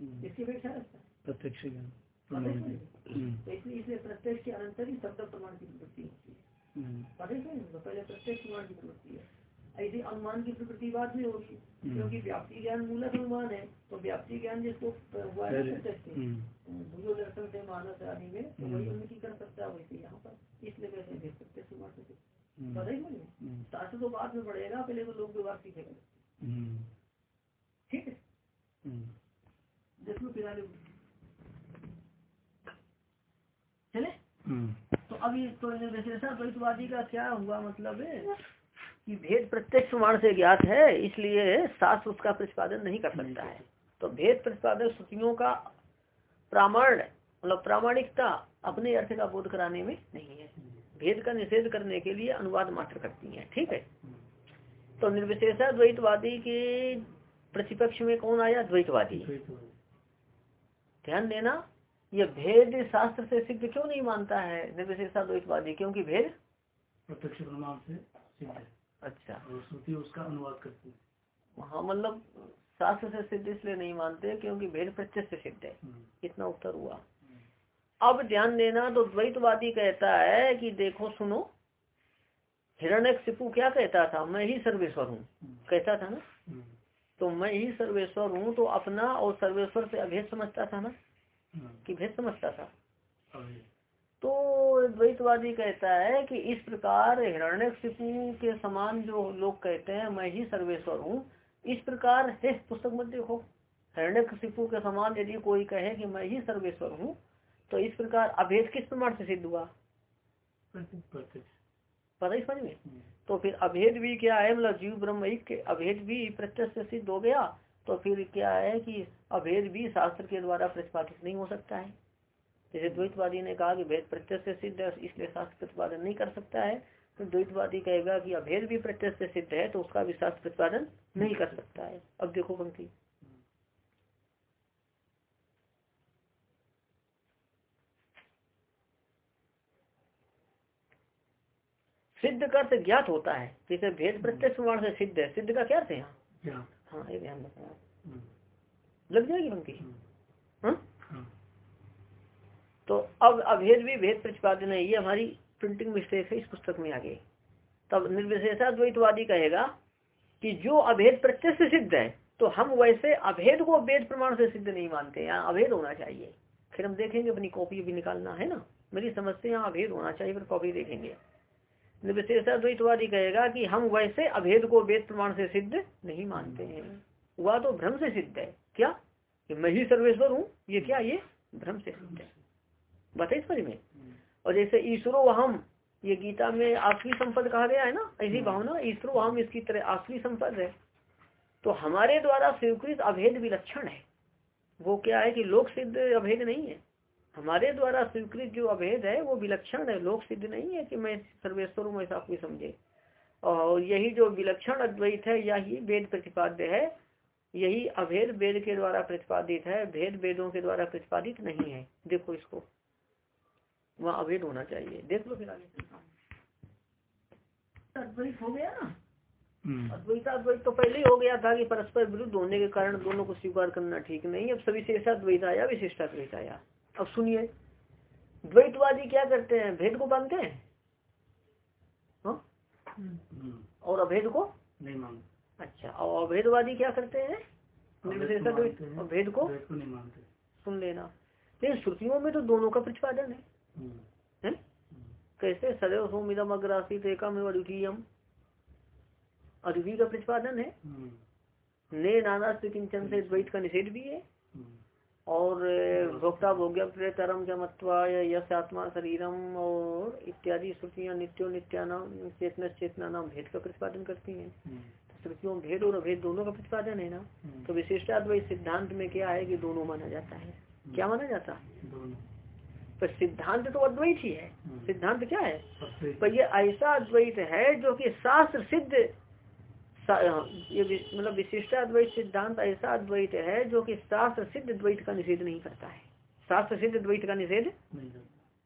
हम्म। इसकी अपेक्षा रखता है? प्रत्यक्ष ज्ञान। इसलिए इसलिए प्रत्यक्ष के अनंतर ही शब्द प्रमाण की प्रवृत्ति होती है। हम्म। पता है तो पहले प्रत्यक्ष प्रमाण की प्रवृत्ति है। ऐसे अनुमान की प्रवृत्ति बाद में होगी हम्म। क्योंकि व्याप्ति ज्ञान मूलक अनुमान है तो व्याप्ति ज्ञान जिसको हुआ है प्रत्यक्ष दर्शन से मानस आदि में तो वही उन्नति कर सकता है वैसे यहाँ पर। इसलिए वैसे भी प्रत्यक्ष प्रमाण से पता शास्त्र तो बाद में पड़ेगा पहले तो लोग व्यवहार सीखेगा। ठीक है? देखो फिर आगे चले हम्म। तो अभी तो विशेषा द्वैतवादी का क्या हुआ मतलब है कि भेद प्रत्यक्ष प्रमाण से ज्ञात है इसलिए शास्त्र उसका प्रतिपादन नहीं कर सकता है। तो भेद प्रतिपादन श्रुतियों का प्रामाण मतलब प्रामाणिकता अपने अर्थ का बोध कराने में नहीं है। भेद का निषेध करने के लिए अनुवाद मात्र करती है ठीक है? तो निर्विशेषा द्वैतवादी के प्रतिपक्ष में कौन आया? द्वैतवादी। ध्यान देना ये भेद शास्त्र से सिद्ध क्यों नहीं मानता है? निर्विशेषा द्वैतवादी क्योंकि भेद? प्रत्यक्ष प्रमाण से सिद्ध है। अच्छा। श्रुति उसका अनुवाद करती है। हाँ मतलब शास्त्र से सिद्ध इसलिए नहीं मानते क्योंकि भेद प्रत्यक्ष से सिद्ध है। हम्म। इतना उत्तर हुआ। अब ध्यान देना तो द्वैतवादी कहता है कि देखो सुनो। हिरण्य सिपू क्या कहता था? मैं ही सर्वेश्वर हूँ। हम्म। कहता था ना? हम्म। तो मैं ही सर्वेश्वर हूँ तो अपना और सर्वेश्वर से अभेद समझता था ना? कि भेद समझता था। तो द्वैतवादी कहता है कि इस प्रकार हिरण्य के समान जो लोग कहते हैं मैं ही सर्वेश्वर हूँ। इस प्रकार है पुस्तक मत देखो। हिरण्य के समान यदि कोई कहे कि मैं ही सर्वेश्वर हूँ तो इस प्रकार अभेद किस प्रमाण से सिद्ध हुआ? पता ही समझ में? हम्म। तो फिर अभेद भी क्या है? मतलब जीव ब्रह्म के अभेद भी प्रत्यक्ष सिद्ध हो गया। तो फिर क्या है कि अभेद भी शास्त्र के द्वारा प्रतिपादित नहीं हो सकता है। जैसे द्वैतवादी ने कहा कि भेद प्रत्यक्ष से सिद्ध है, इसलिए शास्त्र प्रतिपादन नहीं कर सकता है। तो द्वैतवादी कहेगा कि अभेद भी प्रत्यक्ष से सिद्ध है तो उसका भी शास्त्र प्रतिपादन नहीं कर सकता है। अब देखो पंक्ति। सिद्ध का अर्थ ज्ञात होता है। जैसे भेद प्रत्यक्ष प्रमाण से सिद्ध है, सिद्ध का क्या अर्थ है यहाँ? हाँ ये ध्यान रखना हम्म। लग जाएगी पंक्ति हम्म। हाँ? हाँ। तो अब अभेद भी भेद प्रतिपादन है ये हमारी प्रिंटिंग मिस्टेक है इस पुस्तक में आगे तब निर्विशेषा द्वैतवादी कहेगा कि जो अभेद प्रत्यक्ष सिद्ध है तो हम वैसे अभेद को वेद प्रमाण से सिद्ध नहीं मानते यहाँ अभेद होना चाहिए फिर हम देखेंगे अपनी कॉपी भी निकालना है ना मेरी समझते यहाँ अभेद होना चाहिए फिर कॉपी देखेंगे निर्विशेषा द्वैतवादी कहेगा कि हम वैसे अभेद को वेद प्रमाण से सिद्ध नहीं मानते हैं। वह तो भ्रम से सिद्ध है। क्या? कि मैं ही सर्वेश्वर हूँ? ये क्या ये भ्रम से सिद्ध है? बताइए समझ में। और जैसे ईश्वरो हम ये गीता में आखिरी संपद कहा गया है ना? ऐसी हम्म। भावना ईश्वरो हम इसकी तरह आखिरी संपद है। तो हमारे द्वारा स्वीकृत अभेद विलक्षण है। वो क्या है कि लोक सिद्ध अभेद नहीं है? हमारे द्वारा स्वीकृत जो अभेद है वो विलक्षण है। लोक सिद्ध नहीं है कि मैं सर्वेश्वर हूँ ऐसा कोई समझे। और यही जो विलक्षण अद्वैत है यही वेद प्रतिपाद्य है। यही अभेद वेद के द्वारा प्रतिपादित है। भेद वेदों के द्वारा प्रतिपादित नहीं है। देखो इसको। वहाँ अभेद होना चाहिए। देख लो फिर आगे। अद्वैत हो गया ना? हम्म। अद्वैता अद्वैत तो पहले ही हो गया था कि परस्पर विरुद्ध होने के कारण दोनों को स्वीकार करना ठीक नहीं अब सभी शेषाद्वैत आया विशिष्टाद्वैत आया। अब सुनिए द्वैतवादी क्या करते हैं? भेद को मानते हैं? हाँ? हम्म। और अभेद को? नहीं मानते। अच्छा और अभेदवादी क्या करते हैं? भेद को नहीं मानते। सुन लेना। लेकिन श्रुतियों में तो दोनों का प्रतिपादन है। हम्म। हैं? कैसे? सदैव सोमिदम अग्रासित एकम एवं अद्वितीयम। अद्वितीय का प्रतिपादन है। हम्म। ने नाना से किंचन से द्वैत का निषेध भी है। हम्म। और भोक्ता भोग्य प्रेतरम जमत्वा यश आत्मा शरीरम और इत्यादि श्रुतियाँ नित्यो नित्यानाम चेतना चेतना नाम भेद का प्रतिपादन करती हैं। हम्म। श्रुतियों भेद और अभेद दोनों का प्रतिपादन है ना? हम्म। तो विशिष्टाद्वैत सिद्धांत में क्या है कि दोनों माना जाता है। क्या माना जाता? है पर सिद्धांत तो अद्वैत ही है। हम्म। सिद्धांत क्या है? पर ये ऐसा अद्वैत है जो कि शास्त्र सिद्ध ये मतलब विशिष्ट अद्वैत सिद्धांत ऐसा अद्वैत है जो कि शास्त्र सिद्ध द्वैत का निषेध नहीं करता है। शास्त्र सिद्ध द्वैत का निषेध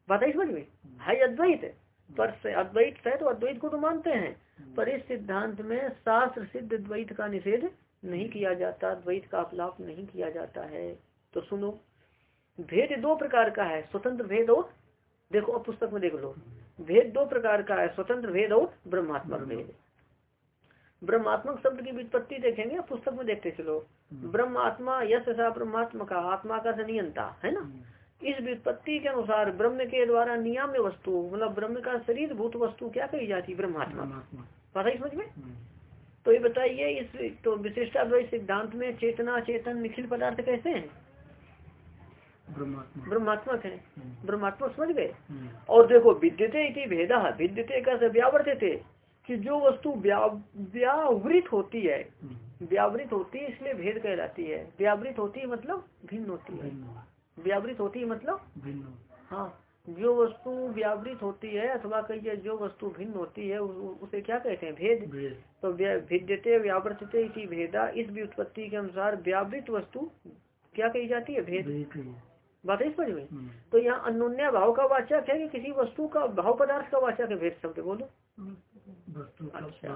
बात है समझ में है अद्वैत। पर से- अद्वैत है तो अद्वैत को तो मानते हैं। पर इस सिद्धांत में शास्त्र सिद्ध द्वैत का निषेध नहीं किया जाता द्वैत का अपलाप नहीं किया जाता है। तो सुनो भेद दो प्रकार का है स्वतंत्र भेद और देखो अब पुस्तक में देख लो। भेद दो प्रकार का है स्वतंत्र भेद और ब्रह्मात्मक भेद। ब्रह्मात्मक शब्द की वित्पत्ति देखेंगे पुस्तक में देखते चलो। ब्रह्मात्मा यश सा ब्रह्मात्मा का आत्मा का सनियंता है ना? इस वित्पत्ति के अनुसार ब्रह्म के द्वारा नियम वस्तु मतलब ब्रह्म का शरीर भूत वस्तु क्या कही जाती है? ब्रह्मात्मा। पता ही समझ में? हम्म। तो ये बताइए इस तो विशिष्टाद्वैत सिद्धांत में चेतना चेतन निखिल पदार्थ कैसे हैं? ब्रह्मात्मा। ब्रह्मात्मक है। हम्म। ब्रह्मात्मक समझ गए? हम्म। और देखो विद्यते भेदा विद्यते का से व्यावर्तते कि जो वस्तु व्यावृत होती है हम्म। व्यावृत होती है इसलिए भेद कहलाती है। व्यावृत होती है मतलब भिन्न होती है। व्यावृत होती है मतलब भिन्न हाँ। जो वस्तु व्यावृत होती है अथवा कहिए जो वस्तु भिन्न होती है उसे क्या कहते हैं? भेद। तो भिद्यते व्यावर्तते इति भेदा इस व्युत्पत्ति के अनुसार व्यावृत वस्तु क्या कही जाती है? भेद। बात है समझ में? हम्म। तो यहाँ अन्योन्या भाव का वाचक है कि किसी वस्तु का भाव पदार्थ का वाचक है भेद शब्द बोलो। का अच्छा।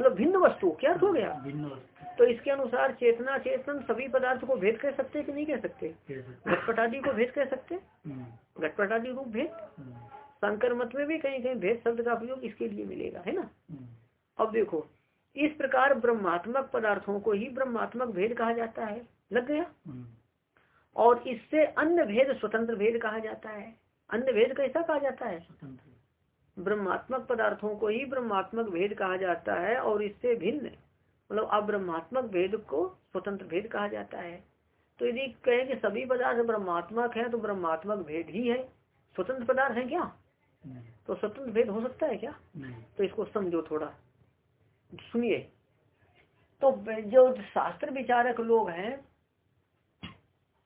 मतलब भिन्न वस्तु क्या अर्थ हो गया? भिन्न वस्तु। तो इसके अनुसार चेतना चेतन सभी पदार्थ को भेद कह सकते हैं कि नहीं कह सकते? घटपटादी को भेद कह सकते हम्म। घटपटादी रूप भेद? हम्म। शंकर मत में भी कहीं कहीं भेद शब्द का प्रयोग इसके लिए मिलेगा है ना? हम्म। अब देखो इस प्रकार ब्रह्मात्मक पदार्थों को ही ब्रह्मात्मक भेद कहा जाता है। लग गया? हम्म। और इससे अन्य भेद स्वतंत्र भेद कहा जाता है। अन्य भेद कैसा कहा जाता है? स्वतंत्र। ब्रह्मात्मक पदार्थों को ही ब्रह्मात्मक भेद कहा जाता है और इससे भिन्न मतलब अब्रह्मात्मक भेद को स्वतंत्र भेद कहा जाता है। तो यदि कहें कि सभी पदार्थ ब्रह्मात्मक है तो ब्रह्मात्मक भेद ही है। स्वतंत्र पदार्थ है क्या? तो स्वतंत्र भेद हो सकता है क्या? तो इसको समझो थोड़ा। सुनिए। तो जो शास्त्र विचारक लोग हैं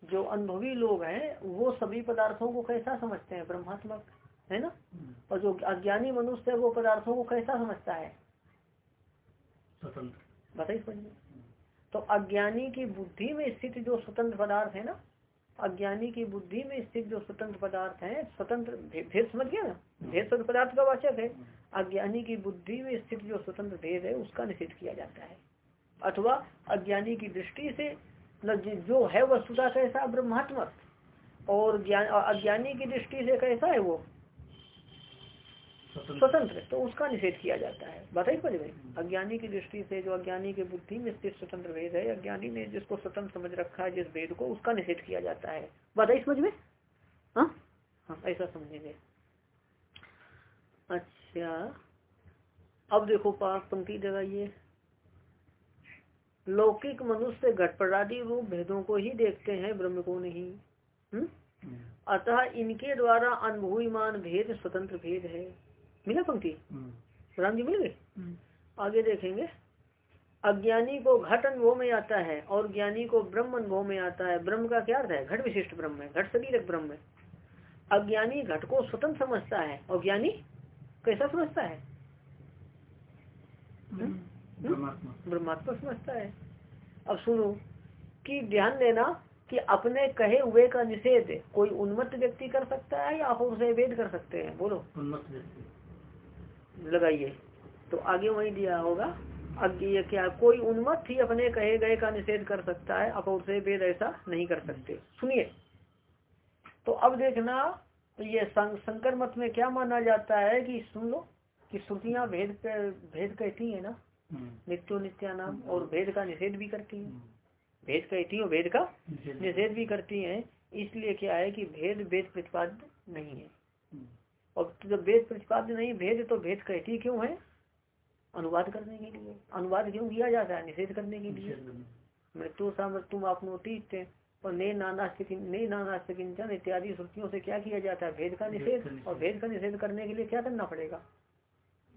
जो अनुभवी लोग हैं वो सभी पदार्थों को कैसा समझते हैं? ब्रह्मात्मक। है ना? हम्म। और जो अज्ञानी मनुष्य है वो पदार्थों को कैसा समझता है? स्वतंत्र। बताइए समझिए तो अज्ञानी की बुद्धि में स्थित जो स्वतंत्र पदार्थ है ना अज्ञानी की बुद्धि में स्थित जो स्वतंत्र पदार्थ है स्वतंत्र भेद समझ गया ना? भेद स्वतंत्र पदार्थ का वाचक है। अज्ञानी की बुद्धि में स्थित जो स्वतंत्र भेद है उसका निषेध किया जाता है। अथवा अज्ञानी की दृष्टि से जो- जो है वस्तुता कैसा ब्रह्मात्मक और ज्ञान अज्ञानी की दृष्टि से कैसा है वो? स्वतंत्र। तो उसका निषेध किया जाता है। बताइए पहले भाई अज्ञानी की दृष्टि से जो अज्ञानी की बुद्धि में स्थित स्वतंत्र भेद है अज्ञानी ने जिसको स्वतंत्र समझ रखा है जिस भेद को उसका निषेध किया जाता है। बताइए समझ में हाँ? हाँ ऐसा समझेंगे। अच्छा अब देखो पास पंक्ति लगाइए। लौकिक मनुष्य घटपटादी रूप भेदों को ही देखते हैं ब्रह्म को नहीं। हम्म? हम्म। अतः इनके द्वारा अनुभूयमान भेद स्वतंत्र भेद है। मिला पंक्ति? हम्म। राम जी मिल? गए हम्म। आगे देखेंगे। अज्ञानी को घट अनुभव में आता है और ज्ञानी को ब्रह्म अनुभव में आता है। ब्रह्म का क्या अर्थ है? घट विशिष्ट ब्रह्म है घट शरीर ब्रह्म है। अज्ञानी घट को स्वतंत्र समझता है और ज्ञानी कैसा समझता है? ब्रह्मात्मक समझता है। अब सुनो कि ध्यान देना कि अपने कहे हुए का निषेध कोई उन्मत्त व्यक्ति कर सकता है या आप उसे वेद कर सकते हैं? बोलो। उन्मत्त व्यक्ति। लगाइए। तो आगे वही दिया होगा। अब ये क्या कोई उन्मत ही अपने कहे गए का निषेध कर सकता है आप से वेद ऐसा नहीं कर सकते। सुनिए। तो अब देखना तो ये शंकर मत में क्या माना जाता है कि सुन लो कि श्रुतियाँ भेद भेद कहती है ना? हम्म। नित्यो नित्या नाम और भेद का निषेध भी करती है। हम्म। भेद कहती है भेद का निषेध भी करती है। इसलिए क्या है कि भेद वेद प्रतिपाद्य नहीं है। हम्म। और जब वेद प्रतिपाद्य नहीं भेद तो भेद कहती क्यों है? अनुवाद करने के लिए। अनुवाद क्यों किया जाता है? निषेध करने के लिए। मृत्यु सा मृत्यु आपनोटी और नए नानास्त नए नानास्त किंचन इत्यादि श्रुतियों से क्या किया जाता है? भेद का निषेध। और भेद का निषेध करने के लिए क्या करना पड़ेगा?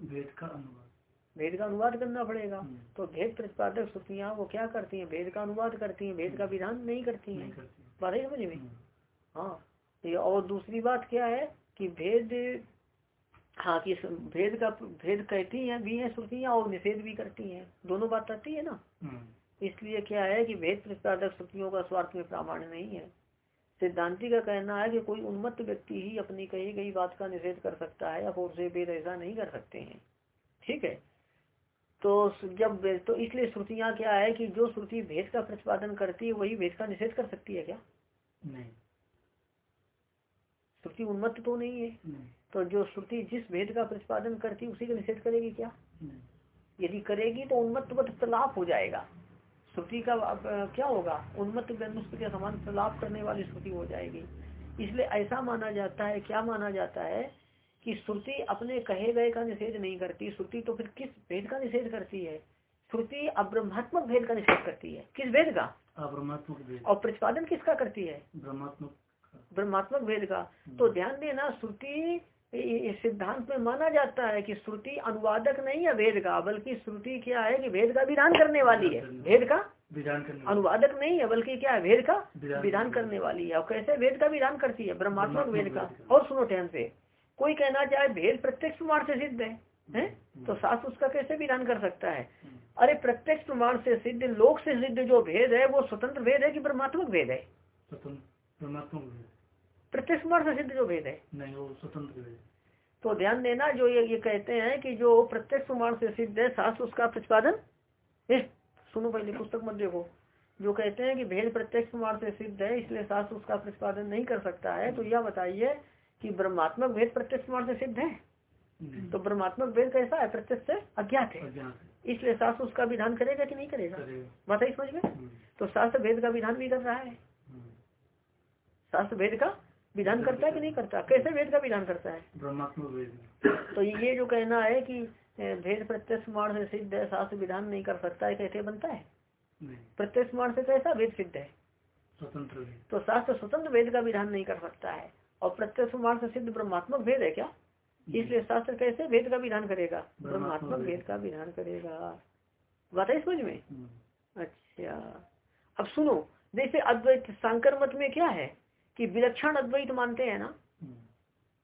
भेद का अनुवाद। भेद का अनुवाद करना पड़ेगा। हम्म। तो भेद प्रतिपादक श्रुतियाँ वो क्या करती हैं? भेद का अनुवाद करती हैं। भेद का हम्म। विधान नहीं करती हैं। बात है समझ में? हम्म। हाँ। और दूसरी बात क्या है? कि भेद हाँ कि भेद का भेद कहती हैं भी हैं श्रुतियाँ और निषेध भी करती हैं। दोनों बात आती है ना? इसलिए क्या है कि भेद प्रतिपादक श्रुतियों का स्वार्थ में प्रामाण्य नहीं है। सिद्धांति का कहना है कि कोई उन्मत्त व्यक्ति ही अपनी कही गई बात का निषेध कर सकता है और से वेद ऐसा नहीं कर सकते हैं। ठीक है? तो जब तो इसलिए श्रुतियाँ क्या है कि जो श्रुति भेद का प्रतिपादन करती है वही भेद का निषेध कर सकती है क्या? नहीं। श्रुति उन्मत्त तो नहीं है। तो जो श्रुति जिस भेद का प्रतिपादन करती है उसी का निषेध करेगी क्या? यदि करेगी तो उन्मत्त प्रलाप हो जाएगा। श्रुति का क्या होगा? उन्मत्त मनुष्य के समान प्रलाप करने वाली श्रुति हो जाएगी। इसलिए ऐसा माना जाता है क्या माना जाता है कि श्रुति अपने कहे गए का निषेध नहीं करती। श्रुति तो फिर किस भेद का निषेध करती है? श्रुति अब्रह्मात्मक भेद का निषेध करती है। किस भेद का? अब्रह्मात्मक भेद। और प्रतिपादन किसका करती है? ब्रह्मात्मक ब्रह्मात्मक भेद का। हम्म। तो ध्यान देना श्रुति सिद्धांत में माना जाता है कि श्रुति अनुवादक नहीं है वेद का बल्कि श्रुति क्या है कि वेद का विधान करने वाली है। वेद का? विधान करने अनुवादक नहीं है बल्कि क्या है वेद का विधान करने वाली। है। और कैसे वेद का विधान करती है? ब्रह्मात्मक वेद का। और सुनो ध्यान से कोई कहना चाहे भेद प्रत्यक्ष प्रमाण से सिद्ध है हैं? तो शास्त्र उसका कैसे विधान कर सकता है? अरे प्रत्यक्ष प्रमाण से सिद्ध लोक से सिद्ध जो भेद है वो स्वतंत्र भेद है कि ब्रह्मात्मक भेद है? से सिद्ध जो भेद है। नहीं वो स्वतंत्र भेद तो ध्यान देना जो ये ये कहते हैं कि जो प्रत्यक्ष प्रमाण से सिद्ध है शास्त्र उसका प्रतिपादन सुनो पहले पुस्तक मत देखो। जो कहते हैं कि भेद प्रत्यक्ष प्रमाण से सिद्ध है इसलिए शास्त्र उसका प्रतिपादन नहीं कर सकता है तो यह बताइए कि ब्रह्मात्मक भेद प्रत्यक्ष प्रमाण से सिद्ध है? तो ब्रह्मात्मक भेद कैसा है? प्रत्यक्ष से अज्ञात है। इसलिए शास्त्र उसका विधान करेगा कि नहीं करेगा? बात है समझ में? हम्म। तो शास्त्र भेद का विधान भी कर रहा है। शास्त्र भेद का विधान करता है कि नहीं करता? कैसे भेद का विधान करता है? तो ये जो कहना है कि भेद प्रत्यक्ष प्रमाण से सिद्ध है शास्त्र विधान नहीं कर सकता है कैसे बनता है? प्रत्यक्ष प्रमाण से कैसा भेद सिद्ध है। स्वतंत्र तो शास्त्र स्वतंत्र वेद का विधान नहीं कर सकता है। और प्रत्यक्ष प्रमाण से सिद्ध ब्रह्मात्मक भेद है क्या? इसलिए शास्त्र कैसे भेद का विधान करेगा? ब्रह्मात्मक भेद का विधान करेगा। बात है समझ में? हम्म। अच्छा। अब सुनो जैसे अद्वैत शंकर मत में क्या है? कि विलक्षण अद्वैत मानते हैं ना? हम्म।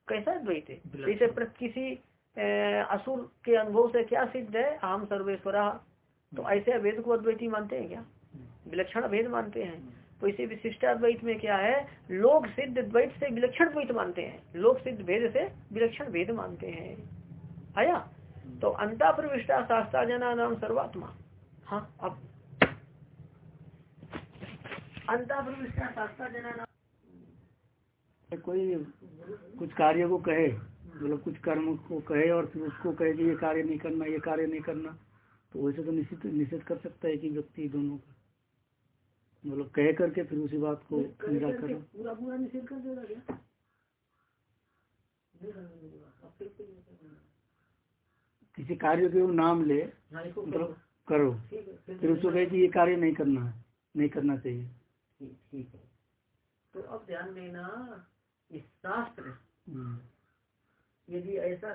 कैसा अद्वैत है? जैसे किसी असुर के अनुभव से क्या सिद्ध है? आम सर्वेश्वरा। तो हम्म। ऐसे अभेद को अद्वैती मानते हैं क्या? विलक्षण भेद मानते हैं। तो इसे विशिष्टाद्वैत में क्या है? लोक सिद्ध द्वैत से विलक्षण द्वैत मानते हैं। लोक सिद्ध भेद से विलक्षण भेद मानते हैं। आया तो अंता प्रविष्टा शास्त्रा जना नाम सर्वात्मा। हाँ अब। अंता प्रविष्टा शास्त्रा जना नाम कोई कुछ कार्य को कहे मतलब कुछ कर्म को कहे और फिर उसको कहे कि ये कार्य नहीं करना ये कार्य नहीं करना तो वैसे तो निश्चित निश्चित कर सकता है कि व्यक्ति दोनों का। मतलब कह करके फिर उसी बात को पूरा पूरा निषेध कर देगा क्या? किसी कार्य के वो नाम ले हाँ, मतलब करो। फिर उसको कहे कि ये कार्य नहीं करना है नहीं करना चाहिए। ठीक है। तो अब ध्यान देना इस शास्त्र हम्म। यदि ऐसा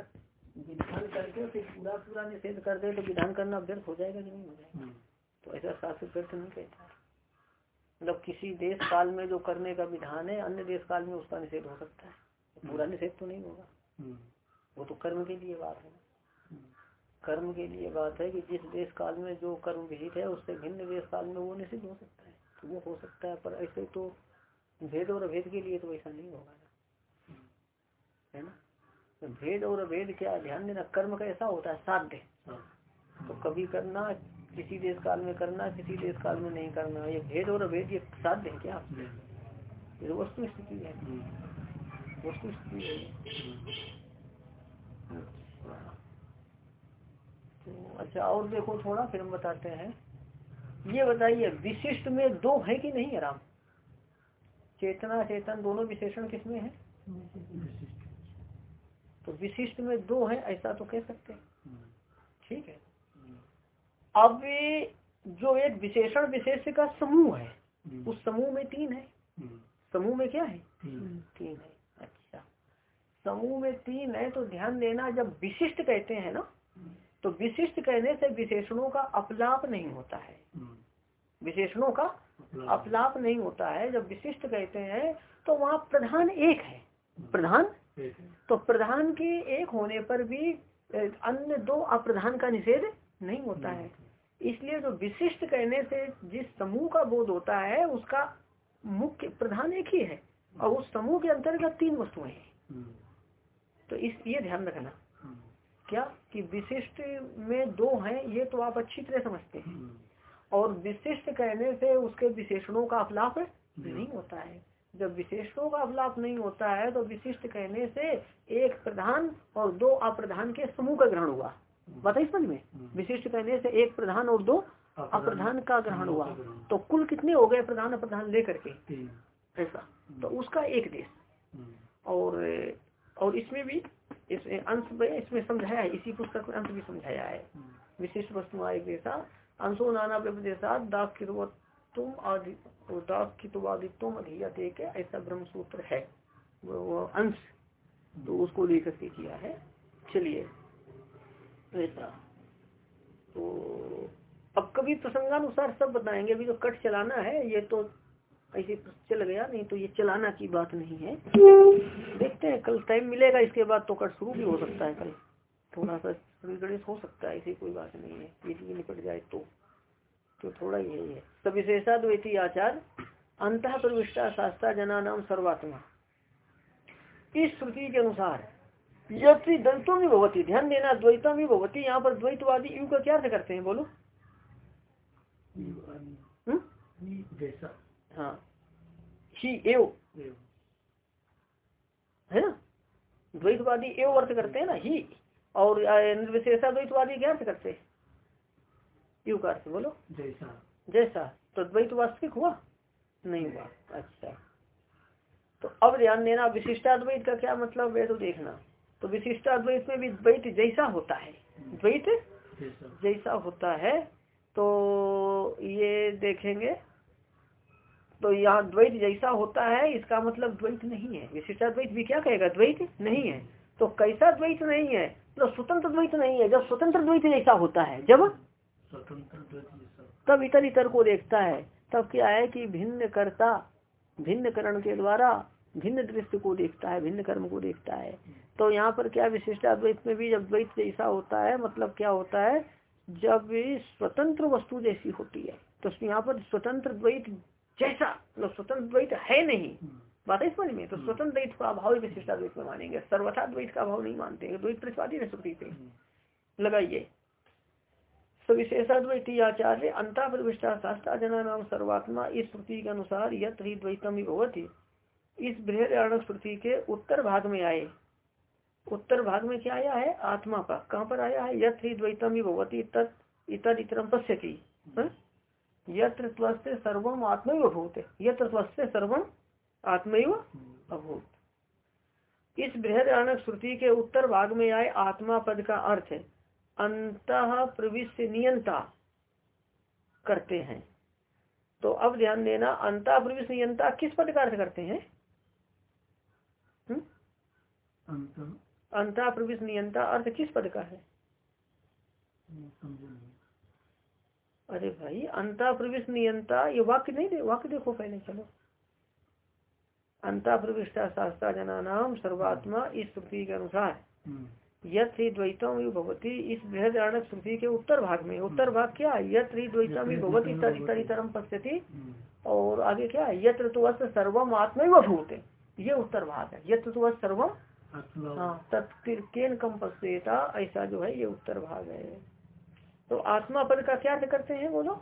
विधान करके फिर पूरा पूरा निषेध कर दे तो विधान करना व्यर्थ हो जाएगा कि नहीं हो जाएगा? हम्म। तो ऐसा शास्त्र व्यर्थ नहीं कहता। मतलब किसी देश काल में जो करने का विधान है अन्य देश काल में उसका निषेध हो सकता है। तो पूरा निषेध तो नहीं होगा। वो तो कर्म के लिए बात है। कर्म के लिए बात है कि जिस देश काल में जो कर्म विहित है उससे भिन्न देश काल में वो निषिद्ध हो सकता है। तो वो हो सकता है पर ऐसे तो भेद और अभेद के लिए तो ऐसा नहीं होगा। है ना? तो भेद और अभेद क्या ध्यान देना कर्म कैसा होता है साध्य। तो कभी करना किसी देश काल में करना किसी देश काल में नहीं करना ये भेद और अभेद ये साध्य है क्या? ये तो वस्तु स्थिति है। वस्तु स्थिति है। तो अच्छा और देखो थोड़ा फिर हम बताते हैं। ये बताइए विशिष्ट में दो है कि नहीं आराम चेतना चेतन दोनों विशेषण किसमें है? तो विशिष्ट में दो है ऐसा तो कह सकते हैं। ठीक है? अब जो एक विशेषण विशेष का समूह है उस समूह में तीन है। समूह में क्या है? तीन। है। अच्छा। समूह में तीन है तो ध्यान देना जब विशिष्ट कहते हैं ना तो विशिष्ट कहने से विशेषणों का अपलाप नहीं होता है। विशेषणों का अपलाप। नहीं होता है। जब विशिष्ट कहते हैं तो वहाँ प्रधान एक है। प्रधान तो प्रधान के एक होने पर भी अन्य दो अप्रधान का निषेध नहीं होता है। इसलिए जो विशिष्ट कहने से जिस समूह का बोध होता है उसका मुख्य प्रधान एक ही है और उस समूह के अंतर्गत तीन वस्तुएँ हैं। तो इस ये ध्यान रखना। क्या? कि विशिष्ट में दो हैं ये तो आप अच्छी तरह समझते हैं। हम्म। और विशिष्ट कहने से उसके विशेषणों का अपलाप नहीं होता है। जब विशेषणों का अपलाप नहीं होता है तो विशिष्ट कहने से एक प्रधान और दो अप्रधान के समूह का ग्रहण हुआ। हम्म। बताइए समझ में? हम्म। विशिष्ट कहने से एक प्रधान और दो अप्रधान का ग्रहण हुआ। तो कुल कितने हो गए प्रधान अप्रधान लेकर के ऐसा। तो उसका एक देश। और और इसमें भी इस अंश में इसमें समझाया है इसी पुस्तक में अंश भी समझाया है। विशिष्ट वस्तु एक जैसा अंशो नाना व्यपदेशा दास तुम आदि दास कितवादित्वम अधियाते के ऐसा ब्रह्म सूत्र है वो अंश तो उसको लेकर के किया है। चलिए ऐसा तो अब कभी प्रसंगानुसार सब बताएँगे, अभी तो कट चलाना है, ये तो ऐसे चल गया, नहीं तो ये चलाना की बात नहीं है। देखते हैं, कल टाइम मिलेगा, इसके बाद तो कट शुरू भी हो सकता है कल। थोड़ा सा हो सकता है, ऐसी कोई बात नहीं है, ये भी निपट जाए तो। तो थोड़ा यही है। सब विशेषाद्वैती आचार अंत प्रविष्टा शास्त्रा जना नाम सर्वात्मा। इस श्रुति के अनुसार यदि द्वैतों में भवती ध्यान देना द्वैतों में भवती यहाँ पर द्वैतवादी यू का क्या अर्थ करते हैं बोलो? हम्म? हाँ। ही एव। है ना? द्वैतवादी एव अर्थ करते हैं ना ही। और निर्विशेषा द्वैतवादी क्या अर्थ करते यू का अर्थ बोलो। जैसा। जैसा। तो द्वैत वास्तविक हुआ? नहीं हुआ। अच्छा। तो अब ध्यान देना विशिष्टाद्वैत का क्या मतलब है तो देखना। तो विशिष्टाद्वैत में भी द्वैत जैसा होता है। द्वैत जैसा। होता है। तो ये देखेंगे। तो यहाँ द्वैत जैसा होता है इसका मतलब द्वैत नहीं है। विशिष्टाद्वैत भी क्या कहेगा? द्वैत नहीं है। तो कैसा द्वैत नहीं है? तो स्वतंत्र द्वैत नहीं है। जब स्वतंत्र द्वैत जैसा होता है जब तब इतर इतर को देखता है। तब क्या है कि भिन्न कर्ता भिन्न करण के द्वारा भिन्न दृष्टि को देखता है भिन्न कर्म को देखता है। तो यहाँ पर क्या विशिष्टाद्वैत में भी जब द्वैत जैसा होता है मतलब क्या होता है? जब स्वतंत्र वस्तु जैसी होती है। तो यहाँ पर स्वतंत्र द्वैत जैसा मतलब स्वतंत्र द्वैत है नहीं। बात है समझ में? तो। स्वतंत्र द्वैत का अभाव विशिष्टाद्वैत में मानेंगे। सर्वथा द्वैत का अभाव नहीं मानते द्वैत प्रतिवादी है श्रुति पे हम्म। लगाइए। सविशेषाद्वैती आचार्य अंता प्रविष्टा शास्त्रा जना नाम सर्वात्मा इस श्रुति के अनुसार यह द्वैतम ही भगवती इस बृहद श्रुति के उत्तर भाग में आए। उत्तर भाग में क्या आया है? आत्मा का। कहाँ पर आया है? यथ द्वैतम ही भगवती तत् इतर इतरम पश्य की। यत्र त्वस्य सर्वम आत्मैव भूत। यत्र त्वस्य सर्वम आत्मैव अभूत। इस बृहद श्रुति के उत्तर भाग में आए आत्मा पद का अर्थ। अंत प्रविष्ट नियंता करते हैं। तो अब ध्यान देना अंता प्रविष्ट नियंता किस पद का अर्थ करते हैं? अंता। प्रविष्ट नियंता अर्थ किस पद का है? अरे भाई अंता प्रविष्ट नियंता ये वाक्य नहीं दे वाक्य देखो पहले चलो। अंता प्रविष्टा शास्त्रा जना नाम सर्वात्मा इस श्रुति के अनुसार। हम्म। यथी द्वैतम भगवती इस बृहद आनक श्रुति के उत्तर भाग में। उत्तर भाग क्या? यथी द्वैतम भगवती तरितरम पश्यति। और आगे क्या? यत्र तो अस्त सर्वम आत्मा भूत। ये उत्तर भाग है। यत्र तो सर्वम हाँ तत्केन कम पश्यता। ऐसा जो है ये उत्तर भाग है। तो आत्मा पद का क्या करते हैं? बोलो।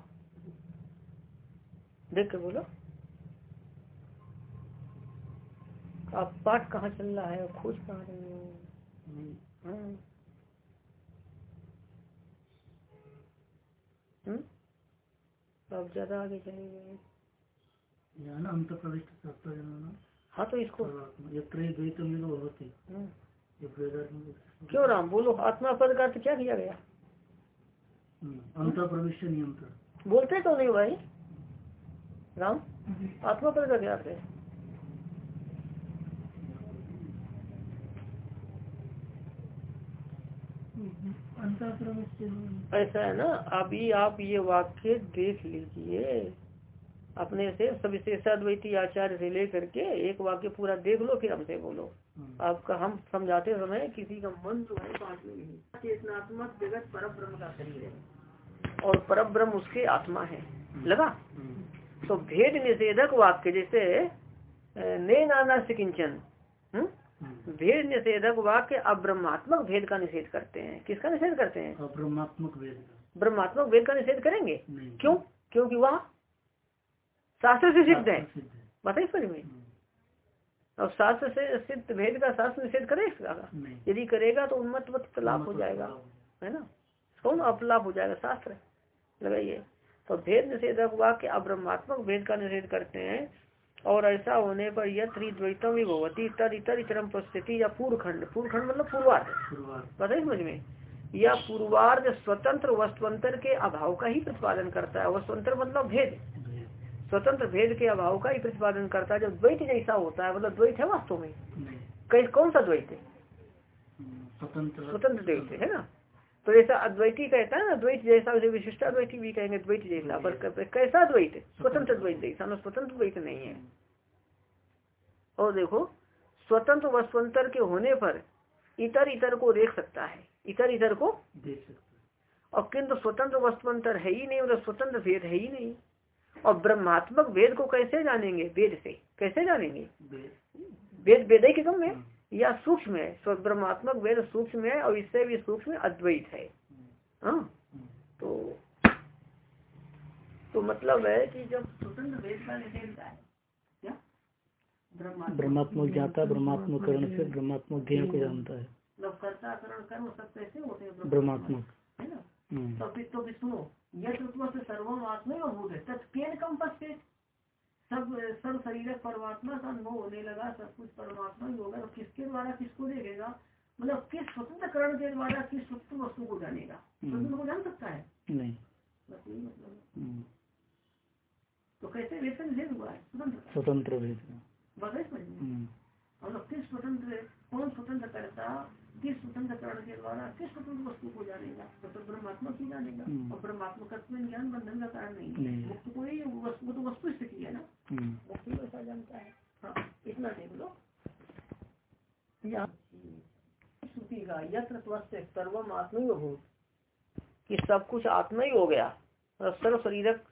देख बोलो। आप पाठ कहाँ चल रहा है? खोज पा रहे हो हाँ। हम्म? अब ज़्यादा आगे चले गए हाँ तो इसको हम्म। क्यों राम? बोलो आत्मा पद का अर्थ क्या किया गया? हम्म। अंतर प्रवेश नियम बोलते तो नहीं भाई। राम आत्मा पद का क्या अर्थ है? ऐसा है ना? अभी आप ये वाक्य देख लीजिए। अपने से सविशेषाद्वैती आचार्य से लेकर के एक वाक्य पूरा देख लो फिर हमसे बोलो। हम्म। आपका हम समझाते समय किसी का मन जो है पाठ में नहीं। चेतनात्मक जगत पर ब्रह्म का शरीर है। और पर ब्रह्म उसके आत्मा है। हम्म। लगा? हम्म। तो भेद निषेधक वाक्य जैसे ने नाना से किंचन। भेद निषेधक वाक्य अब्रह्मात्मक भेद का निषेध करते हैं। किसका निषेध करते हैं? ब्रह्मात्मक भेद ब्रह्मात्मक भेद का निषेध करेंगे? क्यों? क्योंकि वह शास्त्र से सिद्ध है। बताइए समझ में। हम्म। और शास्त्र से सिद्ध भेद का शास्त्र निषेध करेगा? यदि करेगा तो उन्मत लाभ हो जाएगा है ना? कौन अपलाभ हो जाएगा? शास्त्र। लगाइए। तो भेद निषेधक वाक्य अब्रह्मात्मक भेद का निषेध करते हैं। और ऐसा होने पर यह त्रिद्वैतम भगवती तर इतर इतरम परिस्थिति या पूर्व खंड पूर्व खंड मतलब पूर्वार्ध बताइए समझ में? या पूर्वार्ध स्वतंत्र वस्तुअंतर के अभाव का ही प्रतिपादन करता है। वस्तुअंतर मतलब भेद। स्वतंत्र भेद के अभाव का ही प्रतिपादन करता है। जब द्वैत जैसा होता है मतलब द्वैत है वास्तव में? कौन सा द्वैत है? स्वतंत्र द्वैत है ना? तो ऐसा अद्वैती कहता है ना द्वैत जैसा उसे विशिष्ट अद्वैती भी कहेंगे द्वैत जैसा पर कैसा द्वैत स्वतंत्र द्वैत जैसा स्वतंत्र द्वैत नहीं है। और देखो स्वतंत्र वस्तुअंतर के होने पर इतर इतर को देख सकता है इतर इतर को देख सकता और किंतु स्वतंत्र वस्तुअंतर है ही नहीं मतलब स्वतंत्र भेद है ही नहीं। और ब्रह्मात्मक वेद को कैसे जानेंगे? वेद से कैसे जानेंगे? वेद वेद के कम है। या सूक्ष्म है ब्रह्मात्मक वेद सूक्ष्म है और इससे भी सूक्ष्म अद्वैत है। हाँ? तो तो मतलब है कि जब स्वतंत्र वेद का निषेध है क्या? ब्रह्मात्मक जाता ब्रह्मात्मक करण से ब्रह्मात्मक ज्ञान को जानता है। मतलब हैं ब्रह्मात्मक। है ना? हम्म। तो तो सुनो यह से सर्वम आत्मा भूत है। तत्केन कम पश्चित सब सब शरीर परमात्मा का अनुभव होने लगा सब कुछ परमात्मा ही होगा तो किसके द्वारा किसको देखेगा? मतलब किस स्वतंत्र करण के द्वारा किस स्वतंत्र वस्तु को जानेगा? हम्म। स्वतंत्र को जान सकता है? नहीं। बस यही मतलब हम्म। तो कैसे वेतन निषेध हुआ है? स्वतंत्र स्वतंत्र भेद बस मतलब किस स्वतंत्र कौन स्वतंत्र करता? किस स्वतंत्र करण के द्वारा किस स्वतंत्र वस्तु को जानेगा तो, तो ब्रह्मात्मा की जानेगा हम्म। और ब्रह्मात्मक ज्ञान बंधन का कारण नहीं मुक्त को ही वस्तु तो वस्तु स्थिति है ना हम्म। को ऐसा जानता है हाँ इतना देख लो श्रुति का यत्र सर्वम आत्मा भूत कि सब कुछ आत्मा ही हो गया मतलब सर्व शरीरक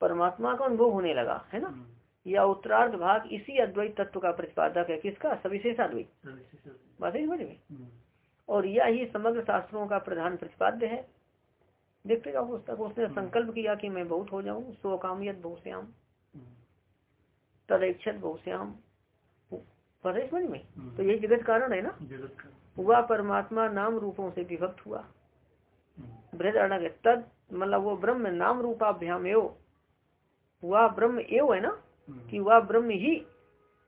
परमात्मा का अनुभव होने लगा है ना हम्म। या उत्तरार्ध भाग इसी अद्वैत तत्व का प्रतिपादक है किसका? सविशेष अद्वैत। बात है समझ में? हम्म। और यह ही समग्र शास्त्रों का प्रधान प्रतिपाद्य है। देखते जाओ पुस्तक उसने हम्म। संकल्प किया कि मैं बहुत हो जाऊँ। स्वकामियत बहुश्याम। हम्म। तदैक्षत बहुश्याम। समझ में? तो यही जगत कारण है ना? हुआ परमात्मा नाम रूपों से विभक्त हुआ। बृहद तद मतलब वो ब्रह्म नाम रूपाभ्याम एव। वह ब्रह्म एव है ना? कि वह ब्रह्म ही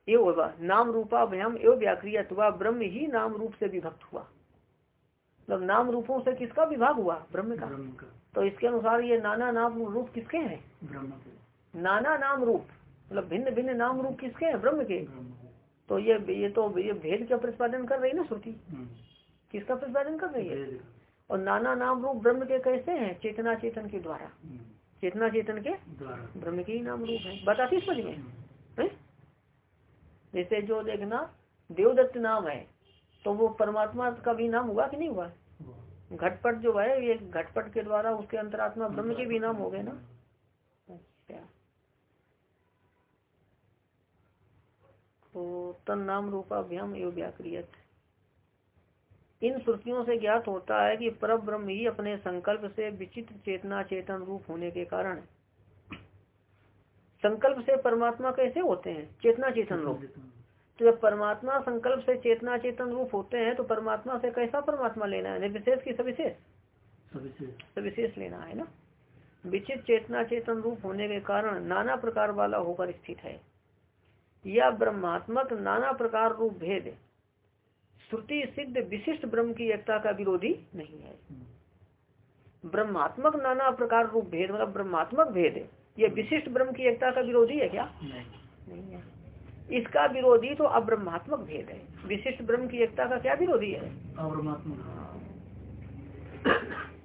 एवं नाम रूपा भयम एवं व्याक्रियत वह ब्रह्म ही नाम रूप से विभक्त हुआ। मतलब नाम रूपों से किसका विभाग हुआ? ब्रह्म का। तो इसके अनुसार ये नाना नाम रूप किसके हैं? नाना नाम रूप मतलब भिन्न भिन्न नाम रूप किसके हैं? ब्रह्म के। तो ये ये तो ये भेद का प्रतिपादन कर रही ना श्रुति? हम्म। किसका प्रतिपादन कर रही है? और नाना नाम रूप ब्रह्म के कैसे हैं? चेतना चेतन के द्वारा। हम्म। चेतना चेतन के ब्रह्म के ही नाम रूप है। बताती समझ में? जैसे जो देखना देवदत्त नाम है तो वो परमात्मा का भी नाम हुआ कि नहीं हुआ? घटपट जो है ये घटपट के द्वारा उसके अंतरात्मा ब्रह्म के भी नाम हो गए ना? अच्छा। तो तन नाम रूपाभ्याम एवं व्याक्रियत इन श्रुतियों से ज्ञात होता है कि पर ब्रह्म ही अपने संकल्प से विचित्र चेतना चेतन रूप होने के कारण संकल्प से परमात्मा कैसे होते हैं? चेतना चेतन रूप। तो जब परमात्मा संकल्प से चेतना चेतन रूप होते हैं तो परमात्मा से कैसा परमात्मा लेना है? निर्विशेष की सविशेष। सविशेष। लेना है ना? विचित्र चेतना चेतन रूप होने के कारण नाना प्रकार वाला होकर स्थित है। यह ब्रह्मात्मक नाना प्रकार रूप भेद श्रुति सिद्ध विशिष्ट ब्रह्म की एकता का विरोधी नहीं है। ब्रह्मात्मक नाना प्रकार रूप भेद मतलब ब्रह्मात्मक भेद ये विशिष्ट ब्रह्म की एकता का विरोधी है क्या? नहीं। है। इसका विरोधी तो अब्रह्मात्मक भेद है। विशिष्ट ब्रह्म की एकता का क्या विरोधी है?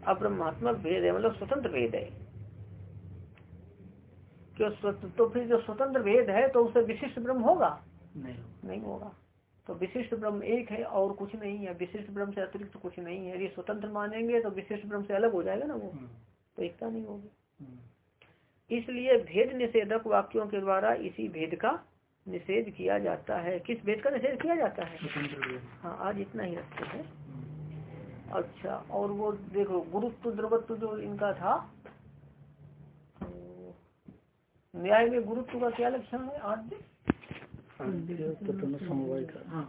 अब्रह्मात्मक। भेद है मतलब स्वतंत्र भेद है। क्यों तो फिर जो स्वतंत्र भेद है तो उसे विशिष्ट ब्रह्म होगा? नहीं। नहीं होगा। तो विशिष्ट ब्रह्म एक है और कुछ नहीं है। विशिष्ट ब्रह्म से अतिरिक्त तो कुछ नहीं है। यदि स्वतंत्र मानेंगे तो विशिष्ट ब्रह्म से अलग हो जाएगा ना वो। हम्म। तो एकता नहीं होगी। हम्म। इसलिए भेद निषेधक वाक्यों के द्वारा इसी भेद का निषेध किया जाता है। किस भेद का निषेध किया जाता है? हाँ आज इतना ही रखते हैं। अच्छा और वो देखो गुरुत्व द्रवत्व जो इनका था न्याय में गुरुत्व का क्या लक्षण है? आज समवाय का। हाँ।